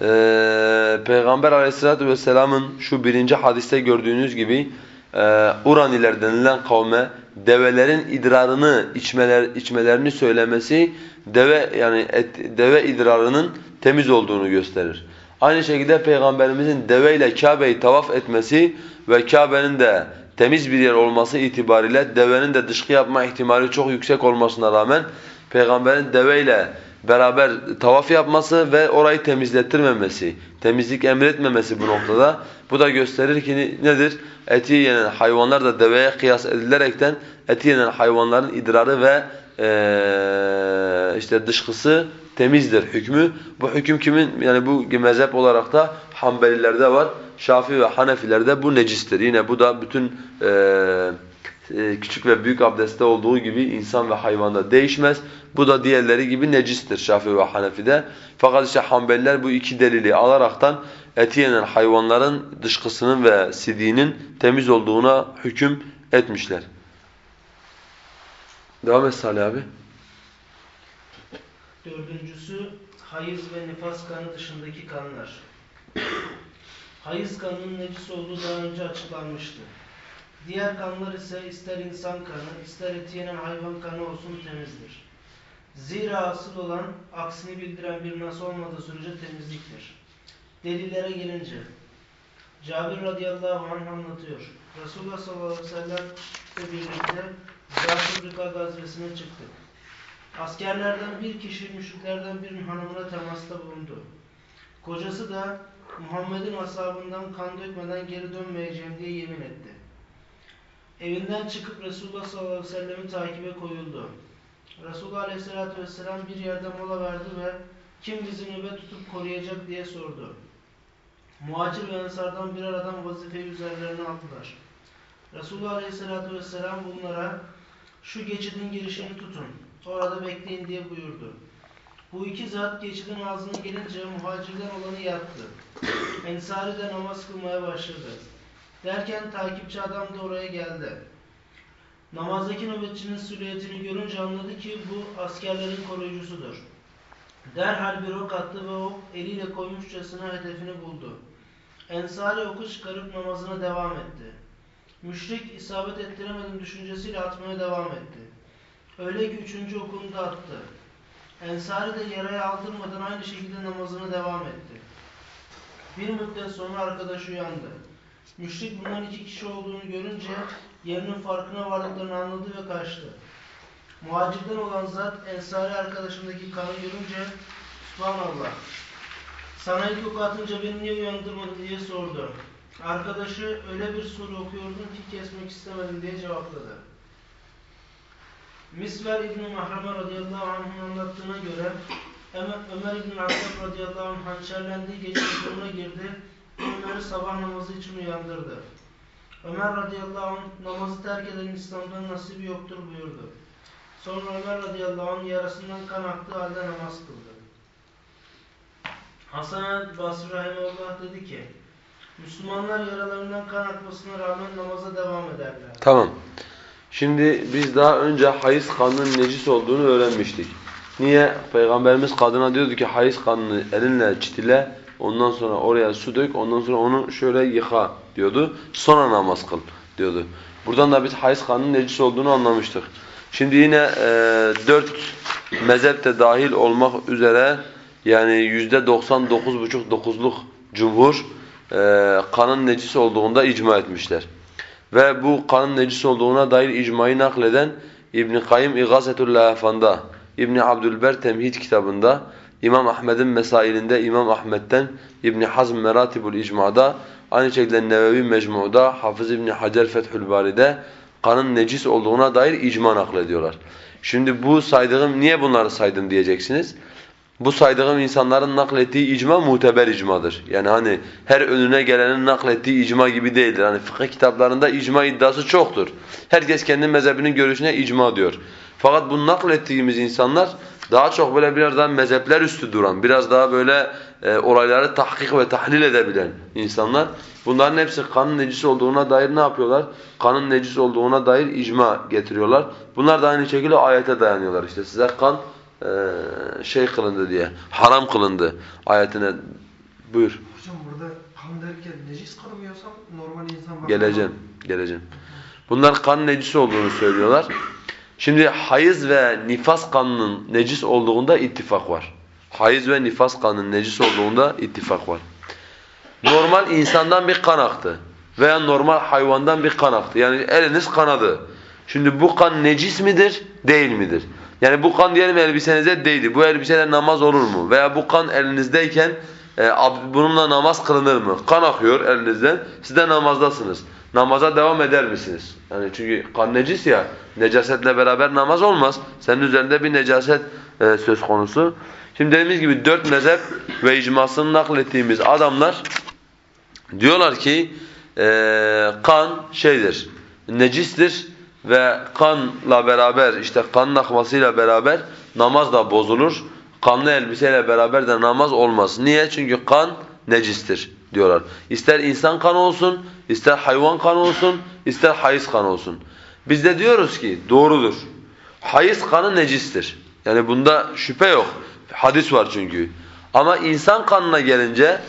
Ee, Peygamber aleyhissalatu vesselamın şu birinci hadiste gördüğünüz gibi e, Uraniler denilen kavme develerin idrarını içmeler, içmelerini söylemesi deve yani et, deve idrarının temiz olduğunu gösterir. Aynı şekilde Peygamberimizin deveyle Kabe'yi tavaf etmesi ve Kabe'nin de temiz bir yer olması itibariyle devenin de dışkı yapma ihtimali çok yüksek olmasına rağmen Peygamberin deveyle beraber tavaf yapması ve orayı temizlettirmemesi, temizlik emretmemesi bu noktada. Bu da gösterir ki nedir? Eti yenen hayvanlar da deveye kıyas edilerekten eti yenen hayvanların idrarı ve ee, işte dışkısı temizdir hükmü. Bu hüküm kimin? Yani bu mezhep olarak da Hanbelilerde var. Şafii ve Hanefilerde bu necistir. Yine bu da bütün e, e, küçük ve büyük abdestte olduğu gibi insan ve hayvanda değişmez. Bu da diğerleri gibi necistir Şafii ve Hanefi'de. Fakat işte Hanbeliler bu iki delili alaraktan eti yenen hayvanların dışkısının ve sidiğinin temiz olduğuna hüküm etmişler. Devam et Salih abi. Dördüncüsü hayız ve nifas kanı dışındaki kanlar. Hayız kanının necis olduğu daha önce açıklanmıştı. Diğer kanlar ise ister insan kanı, ister eti yenen hayvan kanı olsun temizdir. Zira asıl olan aksini bildiren bir nas olmadığı sürece temizliktir. Delillere gelince Cabir radıyallahu anh anlatıyor. Resulullah sallallahu aleyhi ve sellem ile birlikte Zat-ı Rika gazvesine çıktık. Askerlerden bir kişi müşriklerden birinin hanımına temasta bulundu. Kocası da Muhammed'in ashabından kan dökmeden geri dönmeyeceğim diye yemin etti. Evinden çıkıp Resulullah sallallahu aleyhi ve sellem'i takibe koyuldu. Resulullah aleyhissalatü vesselam bir yerde mola verdi ve kim bizi nöbet tutup koruyacak diye sordu. Muhacir ve ensardan birer adam vazifeyi üzerlerine aldılar. Resulullah aleyhissalatü vesselam bunlara şu geçidin girişini tutun, orada bekleyin diye buyurdu. Bu iki zat geçidin ağzına gelince muhacirden olanı yaktı. Ensari de namaz kılmaya başladı. Derken takipçi adam da oraya geldi. Namazdaki nöbetçinin silüetini görünce anladı ki bu askerlerin koruyucusudur. Derhal bir ok attı ve ok eliyle koymuşçasına hedefini buldu. Ensari oku çıkarıp namazına devam etti. Müşrik isabet ettiremedim düşüncesiyle atmaya devam etti. Öyle ki üçüncü okunu da attı. Ensari de yaraya aldırmadan aynı şekilde namazına devam etti. Bir müddet sonra arkadaş uyandı. Müşrik bunların iki kişi olduğunu görünce yerinin farkına vardıklarını anladı ve kaçtı. Muhacirden olan zat Ensari arkadaşındaki kanı görünce Subhanallah sana ilk oku atınca beni niye uyandırmadın diye sordu. Arkadaşı öyle bir sure okuyordun ki kesmek istemedim diye cevapladı. Misver İbn-i Mahrame radıyallahu anh'ın anlattığına göre Ömer, İbn-i Hattab radıyallahu anh hançerlendiği gece huzuruna girdi. Ömer'i sabah namazı için uyandırdı. Ömer radıyallahu anh namazı terk edenin İslam'dan nasibi yoktur buyurdu. Sonra Ömer radıyallahu anh yarasından kan aktığı halde namaz kıldı. Hasan Basri Rahimullah dedi ki Müslümanlar yaralarından kan akmasına rağmen namaza devam ederler. Tamam. Şimdi biz daha önce hayız kanının necis olduğunu öğrenmiştik. Niye? Peygamberimiz kadına diyordu ki hayız kanını elinle çitile, ondan sonra oraya su dök, ondan sonra onu şöyle yıka diyordu. Sonra namaz kıl diyordu. Buradan da biz hayız kanının necis olduğunu anlamıştık. Şimdi yine e, dört mezhep de dahil olmak üzere yani yüzde 99,5-9'luk cumhur e, kanın necis olduğunda icma etmişler. Ve bu kanın necis olduğuna dair icmayı nakleden İbn Kayyim İgazetül Lahafan'da, İbn Abdülber Temhid kitabında, İmam Ahmed'in mesailinde İmam Ahmed'den İbn Hazm Meratibul İcma'da, aynı şekilde Nevevi Mecmu'da, Hafız İbn Hacer Fethül Bari'de kanın necis olduğuna dair icma naklediyorlar. Şimdi bu saydığım niye bunları saydım diyeceksiniz. Bu saydığım insanların naklettiği icma muteber icmadır. Yani hani her önüne gelenin naklettiği icma gibi değildir. Hani fıkıh kitaplarında icma iddiası çoktur. Herkes kendi mezhebinin görüşüne icma diyor. Fakat bu naklettiğimiz insanlar daha çok böyle biraz daha mezhepler üstü duran, biraz daha böyle e, olayları tahkik ve tahlil edebilen insanlar. Bunların hepsi kanın necis olduğuna dair ne yapıyorlar? Kanın necis olduğuna dair icma getiriyorlar. Bunlar da aynı şekilde ayete dayanıyorlar. İşte size kan e, şey kılındı diye, haram kılındı ayetine. Buyur. Hocam burada kan derken necis mı yoksa normal insan var? Geleceğim, geleceğim. Bunlar kan necis olduğunu söylüyorlar. Şimdi hayız ve nifas kanının necis olduğunda ittifak var. Hayız ve nifas kanının necis olduğunda ittifak var. Normal insandan bir kan aktı veya normal hayvandan bir kan aktı. Yani eliniz kanadı. Şimdi bu kan necis midir, değil midir? Yani bu kan diyelim elbisenize değdi. Bu elbiseyle namaz olur mu? Veya bu kan elinizdeyken e, bununla namaz kılınır mı? Kan akıyor elinizden. Siz de namazdasınız. Namaza devam eder misiniz? Yani çünkü kan necis ya. Necasetle beraber namaz olmaz. Senin üzerinde bir necaset e, söz konusu. Şimdi dediğimiz gibi dört mezhep ve icmasını naklettiğimiz adamlar diyorlar ki e, kan şeydir, necistir ve kanla beraber işte kanın akmasıyla beraber namaz da bozulur. Kanlı elbiseyle beraber de namaz olmaz. Niye? Çünkü kan necistir diyorlar. İster insan kanı olsun, ister hayvan kanı olsun, ister hayız kanı olsun. Biz de diyoruz ki doğrudur. Hayız kanı necistir. Yani bunda şüphe yok. Hadis var çünkü. Ama insan kanına gelince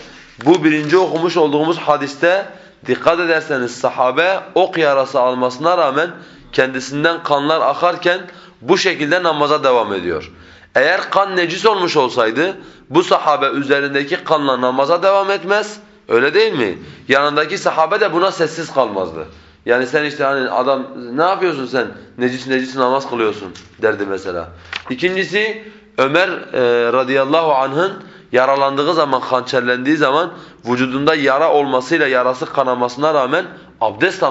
bu birinci okumuş olduğumuz hadiste dikkat ederseniz sahabe ok yarası almasına rağmen kendisinden kanlar akarken bu şekilde namaza devam ediyor. Eğer kan necis olmuş olsaydı bu sahabe üzerindeki kanla namaza devam etmez. Öyle değil mi? Yanındaki sahabe de buna sessiz kalmazdı. Yani sen işte hani adam ne yapıyorsun sen? Necis necis namaz kılıyorsun derdi mesela. İkincisi Ömer e, radıyallahu anh'ın yaralandığı zaman, hançerlendiği zaman vücudunda yara olmasıyla yarası kanamasına rağmen abdest e,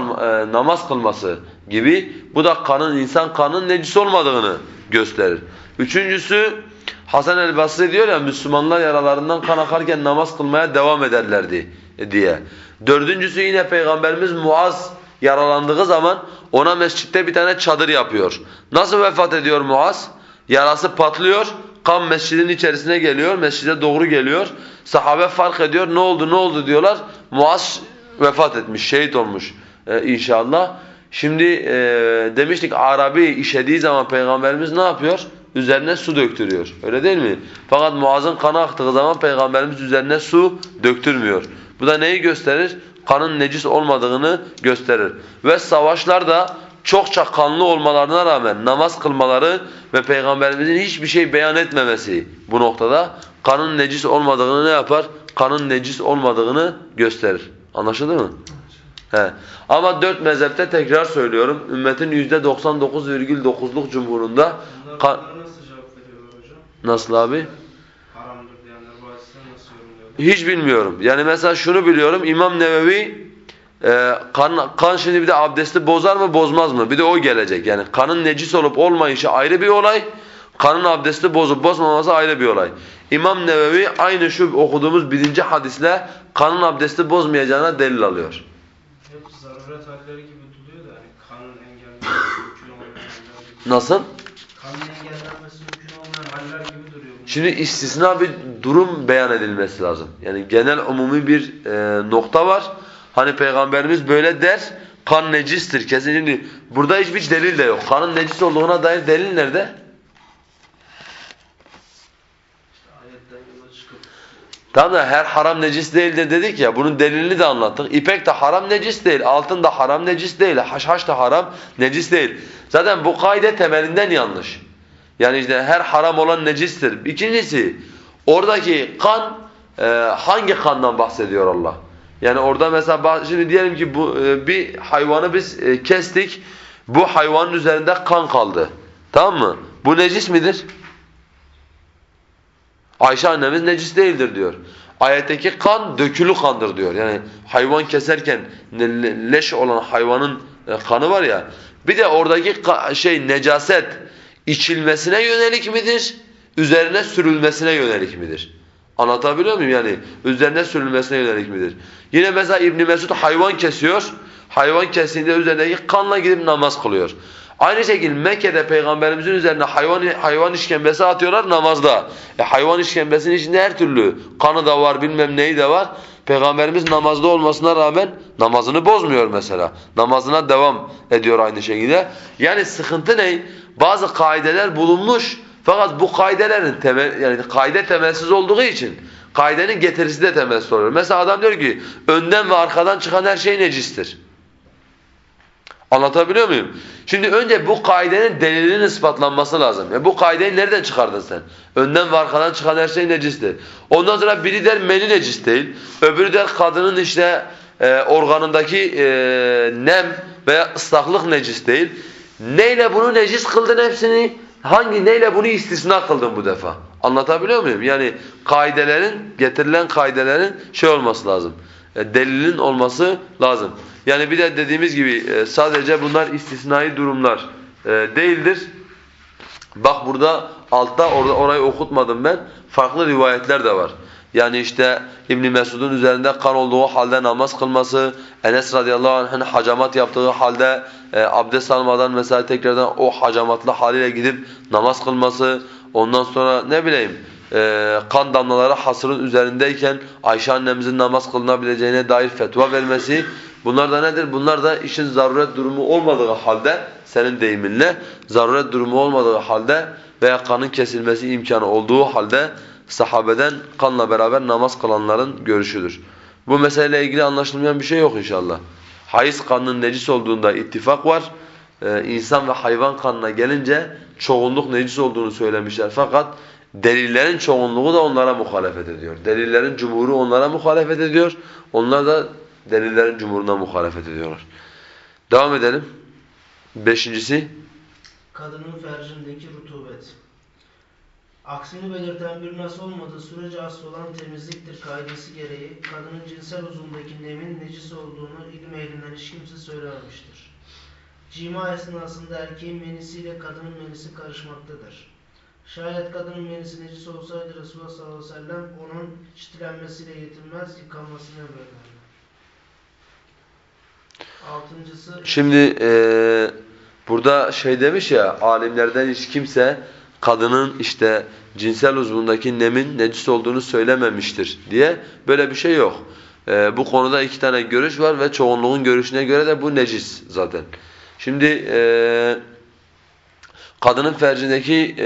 namaz kılması gibi bu da kanın insan kanının necis olmadığını gösterir. Üçüncüsü Hasan el-Basri diyor ya Müslümanlar yaralarından kan akarken namaz kılmaya devam ederlerdi diye. Dördüncüsü yine Peygamberimiz Muaz yaralandığı zaman ona mescitte bir tane çadır yapıyor. Nasıl vefat ediyor Muaz? Yarası patlıyor, kan mescidin içerisine geliyor, mescide doğru geliyor. Sahabe fark ediyor, ne oldu ne oldu diyorlar. Muaz vefat etmiş, şehit olmuş ee, inşallah. Şimdi e, demiştik Arabi işediği zaman Peygamberimiz ne yapıyor? Üzerine su döktürüyor. Öyle değil mi? Fakat Muaz'ın kanı aktığı zaman Peygamberimiz üzerine su döktürmüyor. Bu da neyi gösterir? Kanın necis olmadığını gösterir. Ve savaşlarda çokça kanlı olmalarına rağmen namaz kılmaları ve Peygamberimizin hiçbir şey beyan etmemesi bu noktada kanın necis olmadığını ne yapar? Kanın necis olmadığını gösterir. Anlaşıldı mı? He. Ama dört mezhepte tekrar söylüyorum. Ümmetin yüzde 99,9'luk cumhurunda Nasıl cevap veriyorlar hocam? Nasıl abi? Haramdır diyenler bu hadisleri nasıl yorumluyorlar? Hiç bilmiyorum. Yani mesela şunu biliyorum. İmam Nevevi e, kan, kan şimdi bir de abdesti bozar mı bozmaz mı? Bir de o gelecek. Yani kanın necis olup olmayışı ayrı bir olay. Kanın abdesti bozup bozmaması ayrı bir olay. İmam Nevevi aynı şu okuduğumuz birinci hadisle kanın abdesti bozmayacağına delil alıyor. Hep zaruret halleri gibi duruyor da hani kanın gibi. Nasıl? Şimdi istisna bir durum beyan edilmesi lazım. Yani genel umumi bir e, nokta var. Hani Peygamberimiz böyle der, kan necistir kesin. Burada hiçbir delil de yok. Kanın necis olduğuna dair delil nerede? İşte ayetten yola çıkıp Tamam da her haram necis değildir dedik ya, bunun delilini de anlattık. İpek de haram necis değil, altın da haram necis değil, haşhaş da haram necis değil. Zaten bu kaide temelinden yanlış. Yani işte her haram olan necistir. İkincisi, oradaki kan, e, hangi kandan bahsediyor Allah? Yani orada mesela şimdi diyelim ki bu e, bir hayvanı biz e, kestik, bu hayvanın üzerinde kan kaldı. Tamam mı? Bu necis midir? Ayşe annemiz necis değildir diyor. Ayetteki kan dökülü kandır diyor. Yani hayvan keserken leş olan hayvanın e, kanı var ya. Bir de oradaki şey necaset içilmesine yönelik midir? Üzerine sürülmesine yönelik midir? Anlatabiliyor muyum yani? Üzerine sürülmesine yönelik midir? Yine mesela İbn Mesud hayvan kesiyor. Hayvan kestiğinde üzerindeki kanla gidip namaz kılıyor. Aynı şekilde Mekke'de peygamberimizin üzerine hayvan hayvan işkembesi atıyorlar namazda. E hayvan işkembesinin içinde her türlü kanı da var, bilmem neyi de var. Peygamberimiz namazda olmasına rağmen namazını bozmuyor mesela. Namazına devam ediyor aynı şekilde. Yani sıkıntı ne? Bazı kaideler bulunmuş fakat bu kaidelerin temel yani kaide temelsiz olduğu için kaidenin getirisi de temelsiz oluyor. Mesela adam diyor ki önden ve arkadan çıkan her şey necistir. Anlatabiliyor muyum? Şimdi önce bu kaidenin delilinin ispatlanması lazım. Ya bu kaideyi nereden çıkardın sen? Önden ve arkadan çıkan her şey necistir. Ondan sonra biri der meni necis değil. Öbürü der kadının işte e, organındaki e, nem veya ıslaklık necis değil. Neyle bunu necis kıldın hepsini? Hangi neyle bunu istisna kıldın bu defa? Anlatabiliyor muyum? Yani kaidelerin, getirilen kaidelerin şey olması lazım. E, delilin olması lazım. Yani bir de dediğimiz gibi e, sadece bunlar istisnai durumlar e, değildir. Bak burada altta orada orayı okutmadım ben. Farklı rivayetler de var. Yani işte İbn Mesud'un üzerinde kan olduğu halde namaz kılması, Enes radıyallahu anh'ın hacamat yaptığı halde e, abdest almadan mesela tekrardan o hacamatlı haliyle gidip namaz kılması, ondan sonra ne bileyim e, kan damlaları hasırın üzerindeyken Ayşe annemizin namaz kılınabileceğine dair fetva vermesi bunlar da nedir? Bunlar da işin zaruret durumu olmadığı halde senin deyiminle zaruret durumu olmadığı halde veya kanın kesilmesi imkanı olduğu halde sahabeden kanla beraber namaz kılanların görüşüdür. Bu meseleyle ilgili anlaşılmayan bir şey yok inşallah. Hayız kanının necis olduğunda ittifak var. Ee, insan ve hayvan kanına gelince çoğunluk necis olduğunu söylemişler. Fakat delillerin çoğunluğu da onlara muhalefet ediyor. Delillerin cumhuru onlara muhalefet ediyor. Onlar da delillerin cumhuruna muhalefet ediyorlar. Devam edelim. Beşincisi. Kadının fercindeki rutubet. Aksini belirten bir nas olmadığı sürece asıl olan temizliktir kaidesi gereği kadının cinsel uzvundaki nemin necis olduğunu ilim ehlinden hiç kimse söylememiştir. Cima esnasında erkeğin menisiyle kadının menisi karışmaktadır. Şayet kadının menisi necis olsaydı Resulullah sallallahu aleyhi ve sellem onun çitilenmesiyle yetinmez, yıkanmasını emrederdi. Altıncısı Şimdi eee burada şey demiş ya alimlerden hiç kimse kadının işte cinsel uzvundaki nemin necis olduğunu söylememiştir diye böyle bir şey yok. Eee bu konuda iki tane görüş var ve çoğunluğun görüşüne göre de bu necis zaten. Şimdi eee kadının fercindeki eee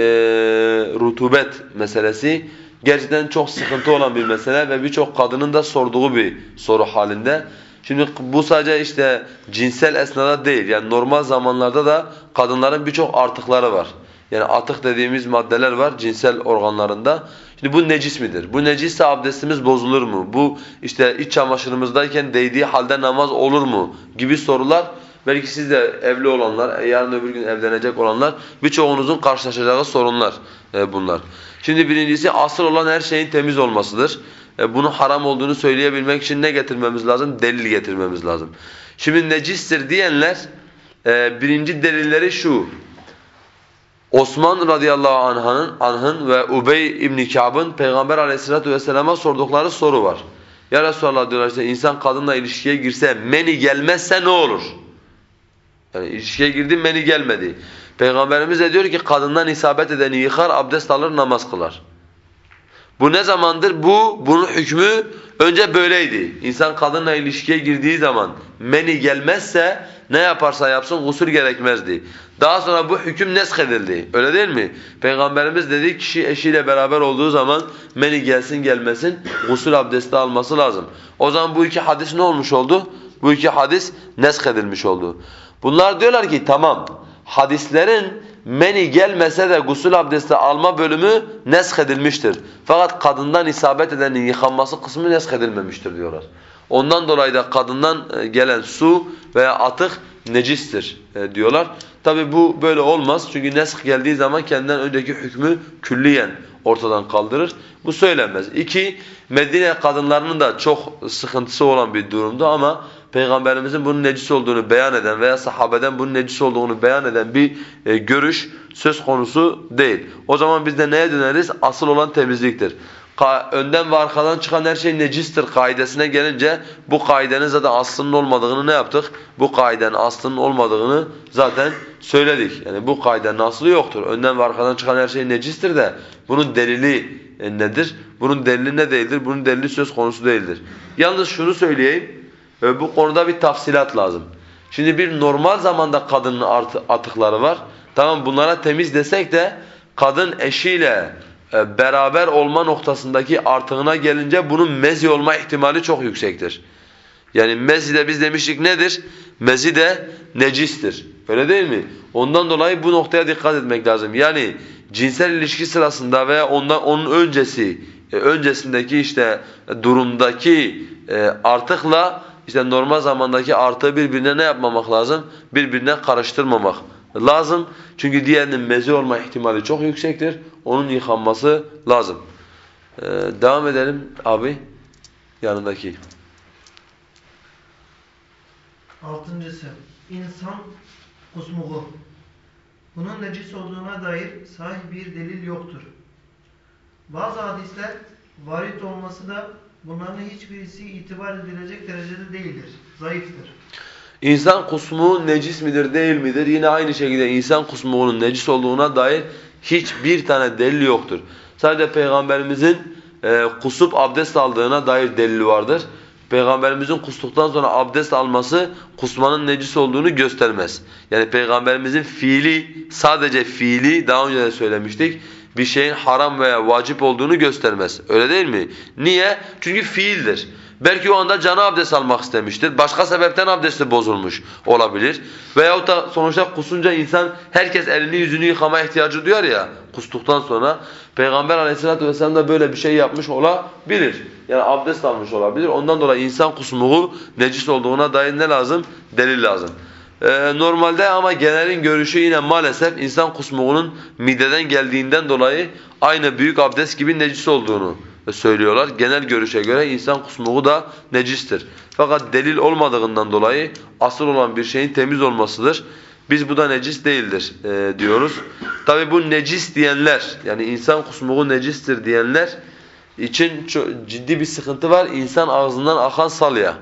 rutubet meselesi gerçekten çok sıkıntı olan bir mesele ve birçok kadının da sorduğu bir soru halinde. Şimdi bu sadece işte cinsel esnada değil yani normal zamanlarda da kadınların birçok artıkları var. Yani atık dediğimiz maddeler var cinsel organlarında. Şimdi bu necis midir? Bu necisse abdestimiz bozulur mu? Bu işte iç çamaşırımızdayken değdiği halde namaz olur mu? Gibi sorular belki siz de evli olanlar, yarın öbür gün evlenecek olanlar birçoğunuzun karşılaşacağı sorunlar e, bunlar. Şimdi birincisi asıl olan her şeyin temiz olmasıdır. E, bunun haram olduğunu söyleyebilmek için ne getirmemiz lazım? Delil getirmemiz lazım. Şimdi necistir diyenler e, birinci delilleri şu. Osman radıyallahu anh'ın anh'ın ve Ubey ibn Ka'b'ın Peygamber aleyhissalatu vesselam'a sordukları soru var. Ya Resulallah diyorlar işte insan kadınla ilişkiye girse meni gelmezse ne olur? Yani ilişkiye girdi meni gelmedi. Peygamberimiz de diyor ki kadından isabet edeni yıkar, abdest alır, namaz kılar. Bu ne zamandır? Bu, bunun hükmü önce böyleydi. İnsan kadınla ilişkiye girdiği zaman meni gelmezse ne yaparsa yapsın gusül gerekmezdi. Daha sonra bu hüküm nesk edildi. Öyle değil mi? Peygamberimiz dedi kişi eşiyle beraber olduğu zaman meni gelsin gelmesin gusül abdesti alması lazım. O zaman bu iki hadis ne olmuş oldu? Bu iki hadis nesk edilmiş oldu. Bunlar diyorlar ki tamam hadislerin meni gelmese de gusül abdesti alma bölümü nesk edilmiştir. Fakat kadından isabet edenin yıkanması kısmı nesk edilmemiştir diyorlar. Ondan dolayı da kadından e, gelen su veya atık necistir e, diyorlar. Tabi bu böyle olmaz çünkü nesk geldiği zaman kendinden önceki hükmü külliyen ortadan kaldırır. Bu söylenmez. İki, Medine kadınlarının da çok sıkıntısı olan bir durumdu ama Peygamberimizin bunun necis olduğunu beyan eden veya sahabeden bunun necis olduğunu beyan eden bir e, görüş söz konusu değil. O zaman biz de neye döneriz? Asıl olan temizliktir. Önden ve arkadan çıkan her şey necistir kaidesine gelince bu kaidenin zaten aslının olmadığını ne yaptık? Bu kaidenin aslının olmadığını zaten söyledik. Yani bu kaidenin aslı yoktur. Önden ve arkadan çıkan her şey necistir de bunun delili e, nedir? Bunun delili ne değildir? Bunun delili söz konusu değildir. Yalnız şunu söyleyeyim. e, Bu konuda bir tafsilat lazım. Şimdi bir normal zamanda kadının atıkları var. Tamam bunlara temiz desek de kadın eşiyle beraber olma noktasındaki artığına gelince bunun mezi olma ihtimali çok yüksektir. Yani mezi de biz demiştik nedir? Mezi de necistir. Öyle değil mi? Ondan dolayı bu noktaya dikkat etmek lazım. Yani cinsel ilişki sırasında veya ondan onun öncesi e, öncesindeki işte e, durumdaki e, artıkla işte normal zamandaki artığı birbirine ne yapmamak lazım? Birbirine karıştırmamak lazım. Çünkü diğerinin mezi olma ihtimali çok yüksektir. Onun yıkanması lazım. Ee, devam edelim abi yanındaki. Altıncısı, insan kusmuğu. Bunun necis olduğuna dair sahih bir delil yoktur. Bazı hadisler varit olması da bunların hiçbirisi itibar edilecek derecede değildir. Zayıftır. İnsan kusmuğu necis midir değil midir? Yine aynı şekilde insan kusmuğunun necis olduğuna dair hiçbir tane delil yoktur. Sadece Peygamberimizin e, kusup abdest aldığına dair delil vardır. Peygamberimizin kustuktan sonra abdest alması kusmanın necis olduğunu göstermez. Yani Peygamberimizin fiili, sadece fiili daha önce de söylemiştik bir şeyin haram veya vacip olduğunu göstermez. Öyle değil mi? Niye? Çünkü fiildir. Belki o anda canı abdest almak istemiştir. Başka sebepten abdesti bozulmuş olabilir. Veyahut da sonuçta kusunca insan herkes elini yüzünü yıkama ihtiyacı duyar ya kustuktan sonra. Peygamber aleyhissalatu vesselam da böyle bir şey yapmış olabilir. Yani abdest almış olabilir. Ondan dolayı insan kusmuğu necis olduğuna dair ne lazım? Delil lazım. Ee, normalde ama genelin görüşü yine maalesef insan kusmuğunun mideden geldiğinden dolayı aynı büyük abdest gibi necis olduğunu söylüyorlar. Genel görüşe göre insan kusmuğu da necistir. Fakat delil olmadığından dolayı asıl olan bir şeyin temiz olmasıdır. Biz bu da necis değildir e, diyoruz. Tabi bu necis diyenler yani insan kusmuğu necistir diyenler için ciddi bir sıkıntı var. İnsan ağzından akan salya.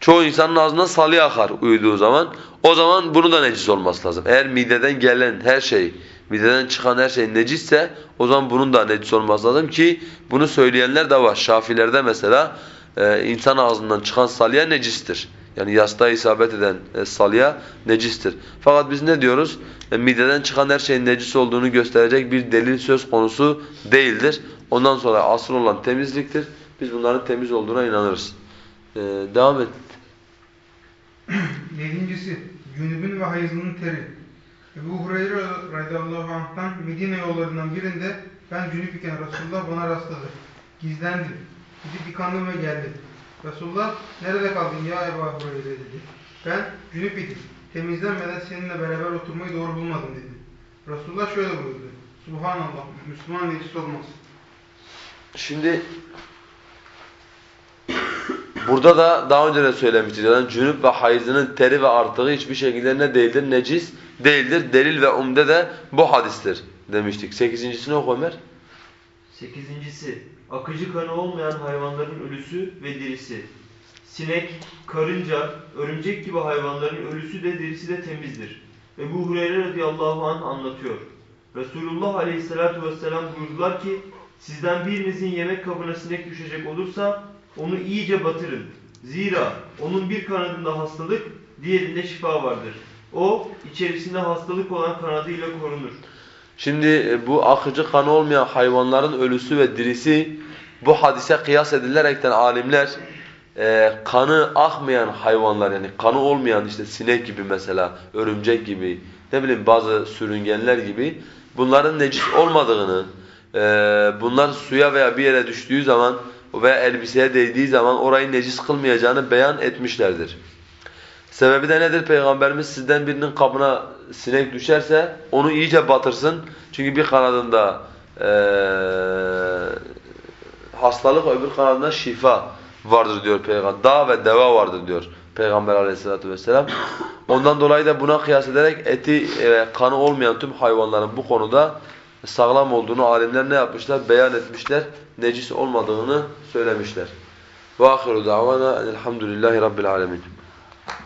Çoğu insanın ağzından salya akar uyuduğu zaman. O zaman bunu da necis olması lazım. Eğer mideden gelen her şey, mideden çıkan her şey necisse o zaman bunun da necis olması lazım ki bunu söyleyenler de var. Şafilerde mesela e, insan ağzından çıkan salya necistir. Yani yastığa isabet eden e, salya necistir. Fakat biz ne diyoruz? E, mideden çıkan her şeyin necis olduğunu gösterecek bir delil söz konusu değildir. Ondan sonra asıl olan temizliktir. Biz bunların temiz olduğuna inanırız. E, devam et. Yedincisi, cünübün ve hayızlının teri. Ebu Hureyre radıyallahu anh'tan Medine yollarından birinde ben cünüp iken Resulullah bana rastladı. Gizlendim. Gidip yıkandım ve geldim. Resulullah nerede kaldın ya Ebu Hureyre dedi. Ben cünüp idim. Temizlenmeden seninle beraber oturmayı doğru bulmadım dedi. Resulullah şöyle buyurdu. Subhanallah, Müslüman necis olmaz. Şimdi burada da daha önce de söylemiştik zaten cünüp ve hayızının teri ve artığı hiçbir şekilde ne değildir? Necis değildir. Delil ve umde de bu hadistir demiştik. Sekizincisini oku Ömer. Sekizincisi, akıcı kanı olmayan hayvanların ölüsü ve dirisi. Sinek, karınca, örümcek gibi hayvanların ölüsü de dirisi de temizdir. Ebu Hureyre radıyallahu anh anlatıyor. Resulullah aleyhissalatu vesselam buyurdular ki, sizden birinizin yemek kabına sinek düşecek olursa onu iyice batırın. Zira onun bir kanadında hastalık, diğerinde şifa vardır. O içerisinde hastalık olan kanadıyla korunur. Şimdi e, bu akıcı kanı olmayan hayvanların ölüsü ve dirisi bu hadise kıyas edilerekten alimler e, kanı akmayan hayvanlar yani kanı olmayan işte sinek gibi mesela örümcek gibi ne bileyim bazı sürüngenler gibi bunların necis olmadığını e, bunlar suya veya bir yere düştüğü zaman veya elbiseye değdiği zaman orayı necis kılmayacağını beyan etmişlerdir. Sebebi de nedir? Peygamberimiz sizden birinin kabına sinek düşerse onu iyice batırsın. Çünkü bir kanadında eee, hastalık, öbür kanadında şifa vardır diyor Peygamber. Dağ ve deva vardır diyor Peygamber aleyhissalatu vesselam. Ondan dolayı da buna kıyas ederek eti ve kanı olmayan tüm hayvanların bu konuda sağlam olduğunu alimler ne yapmışlar? Beyan etmişler. Necis olmadığını söylemişler. Ve ahiru davana elhamdülillahi rabbil alemin.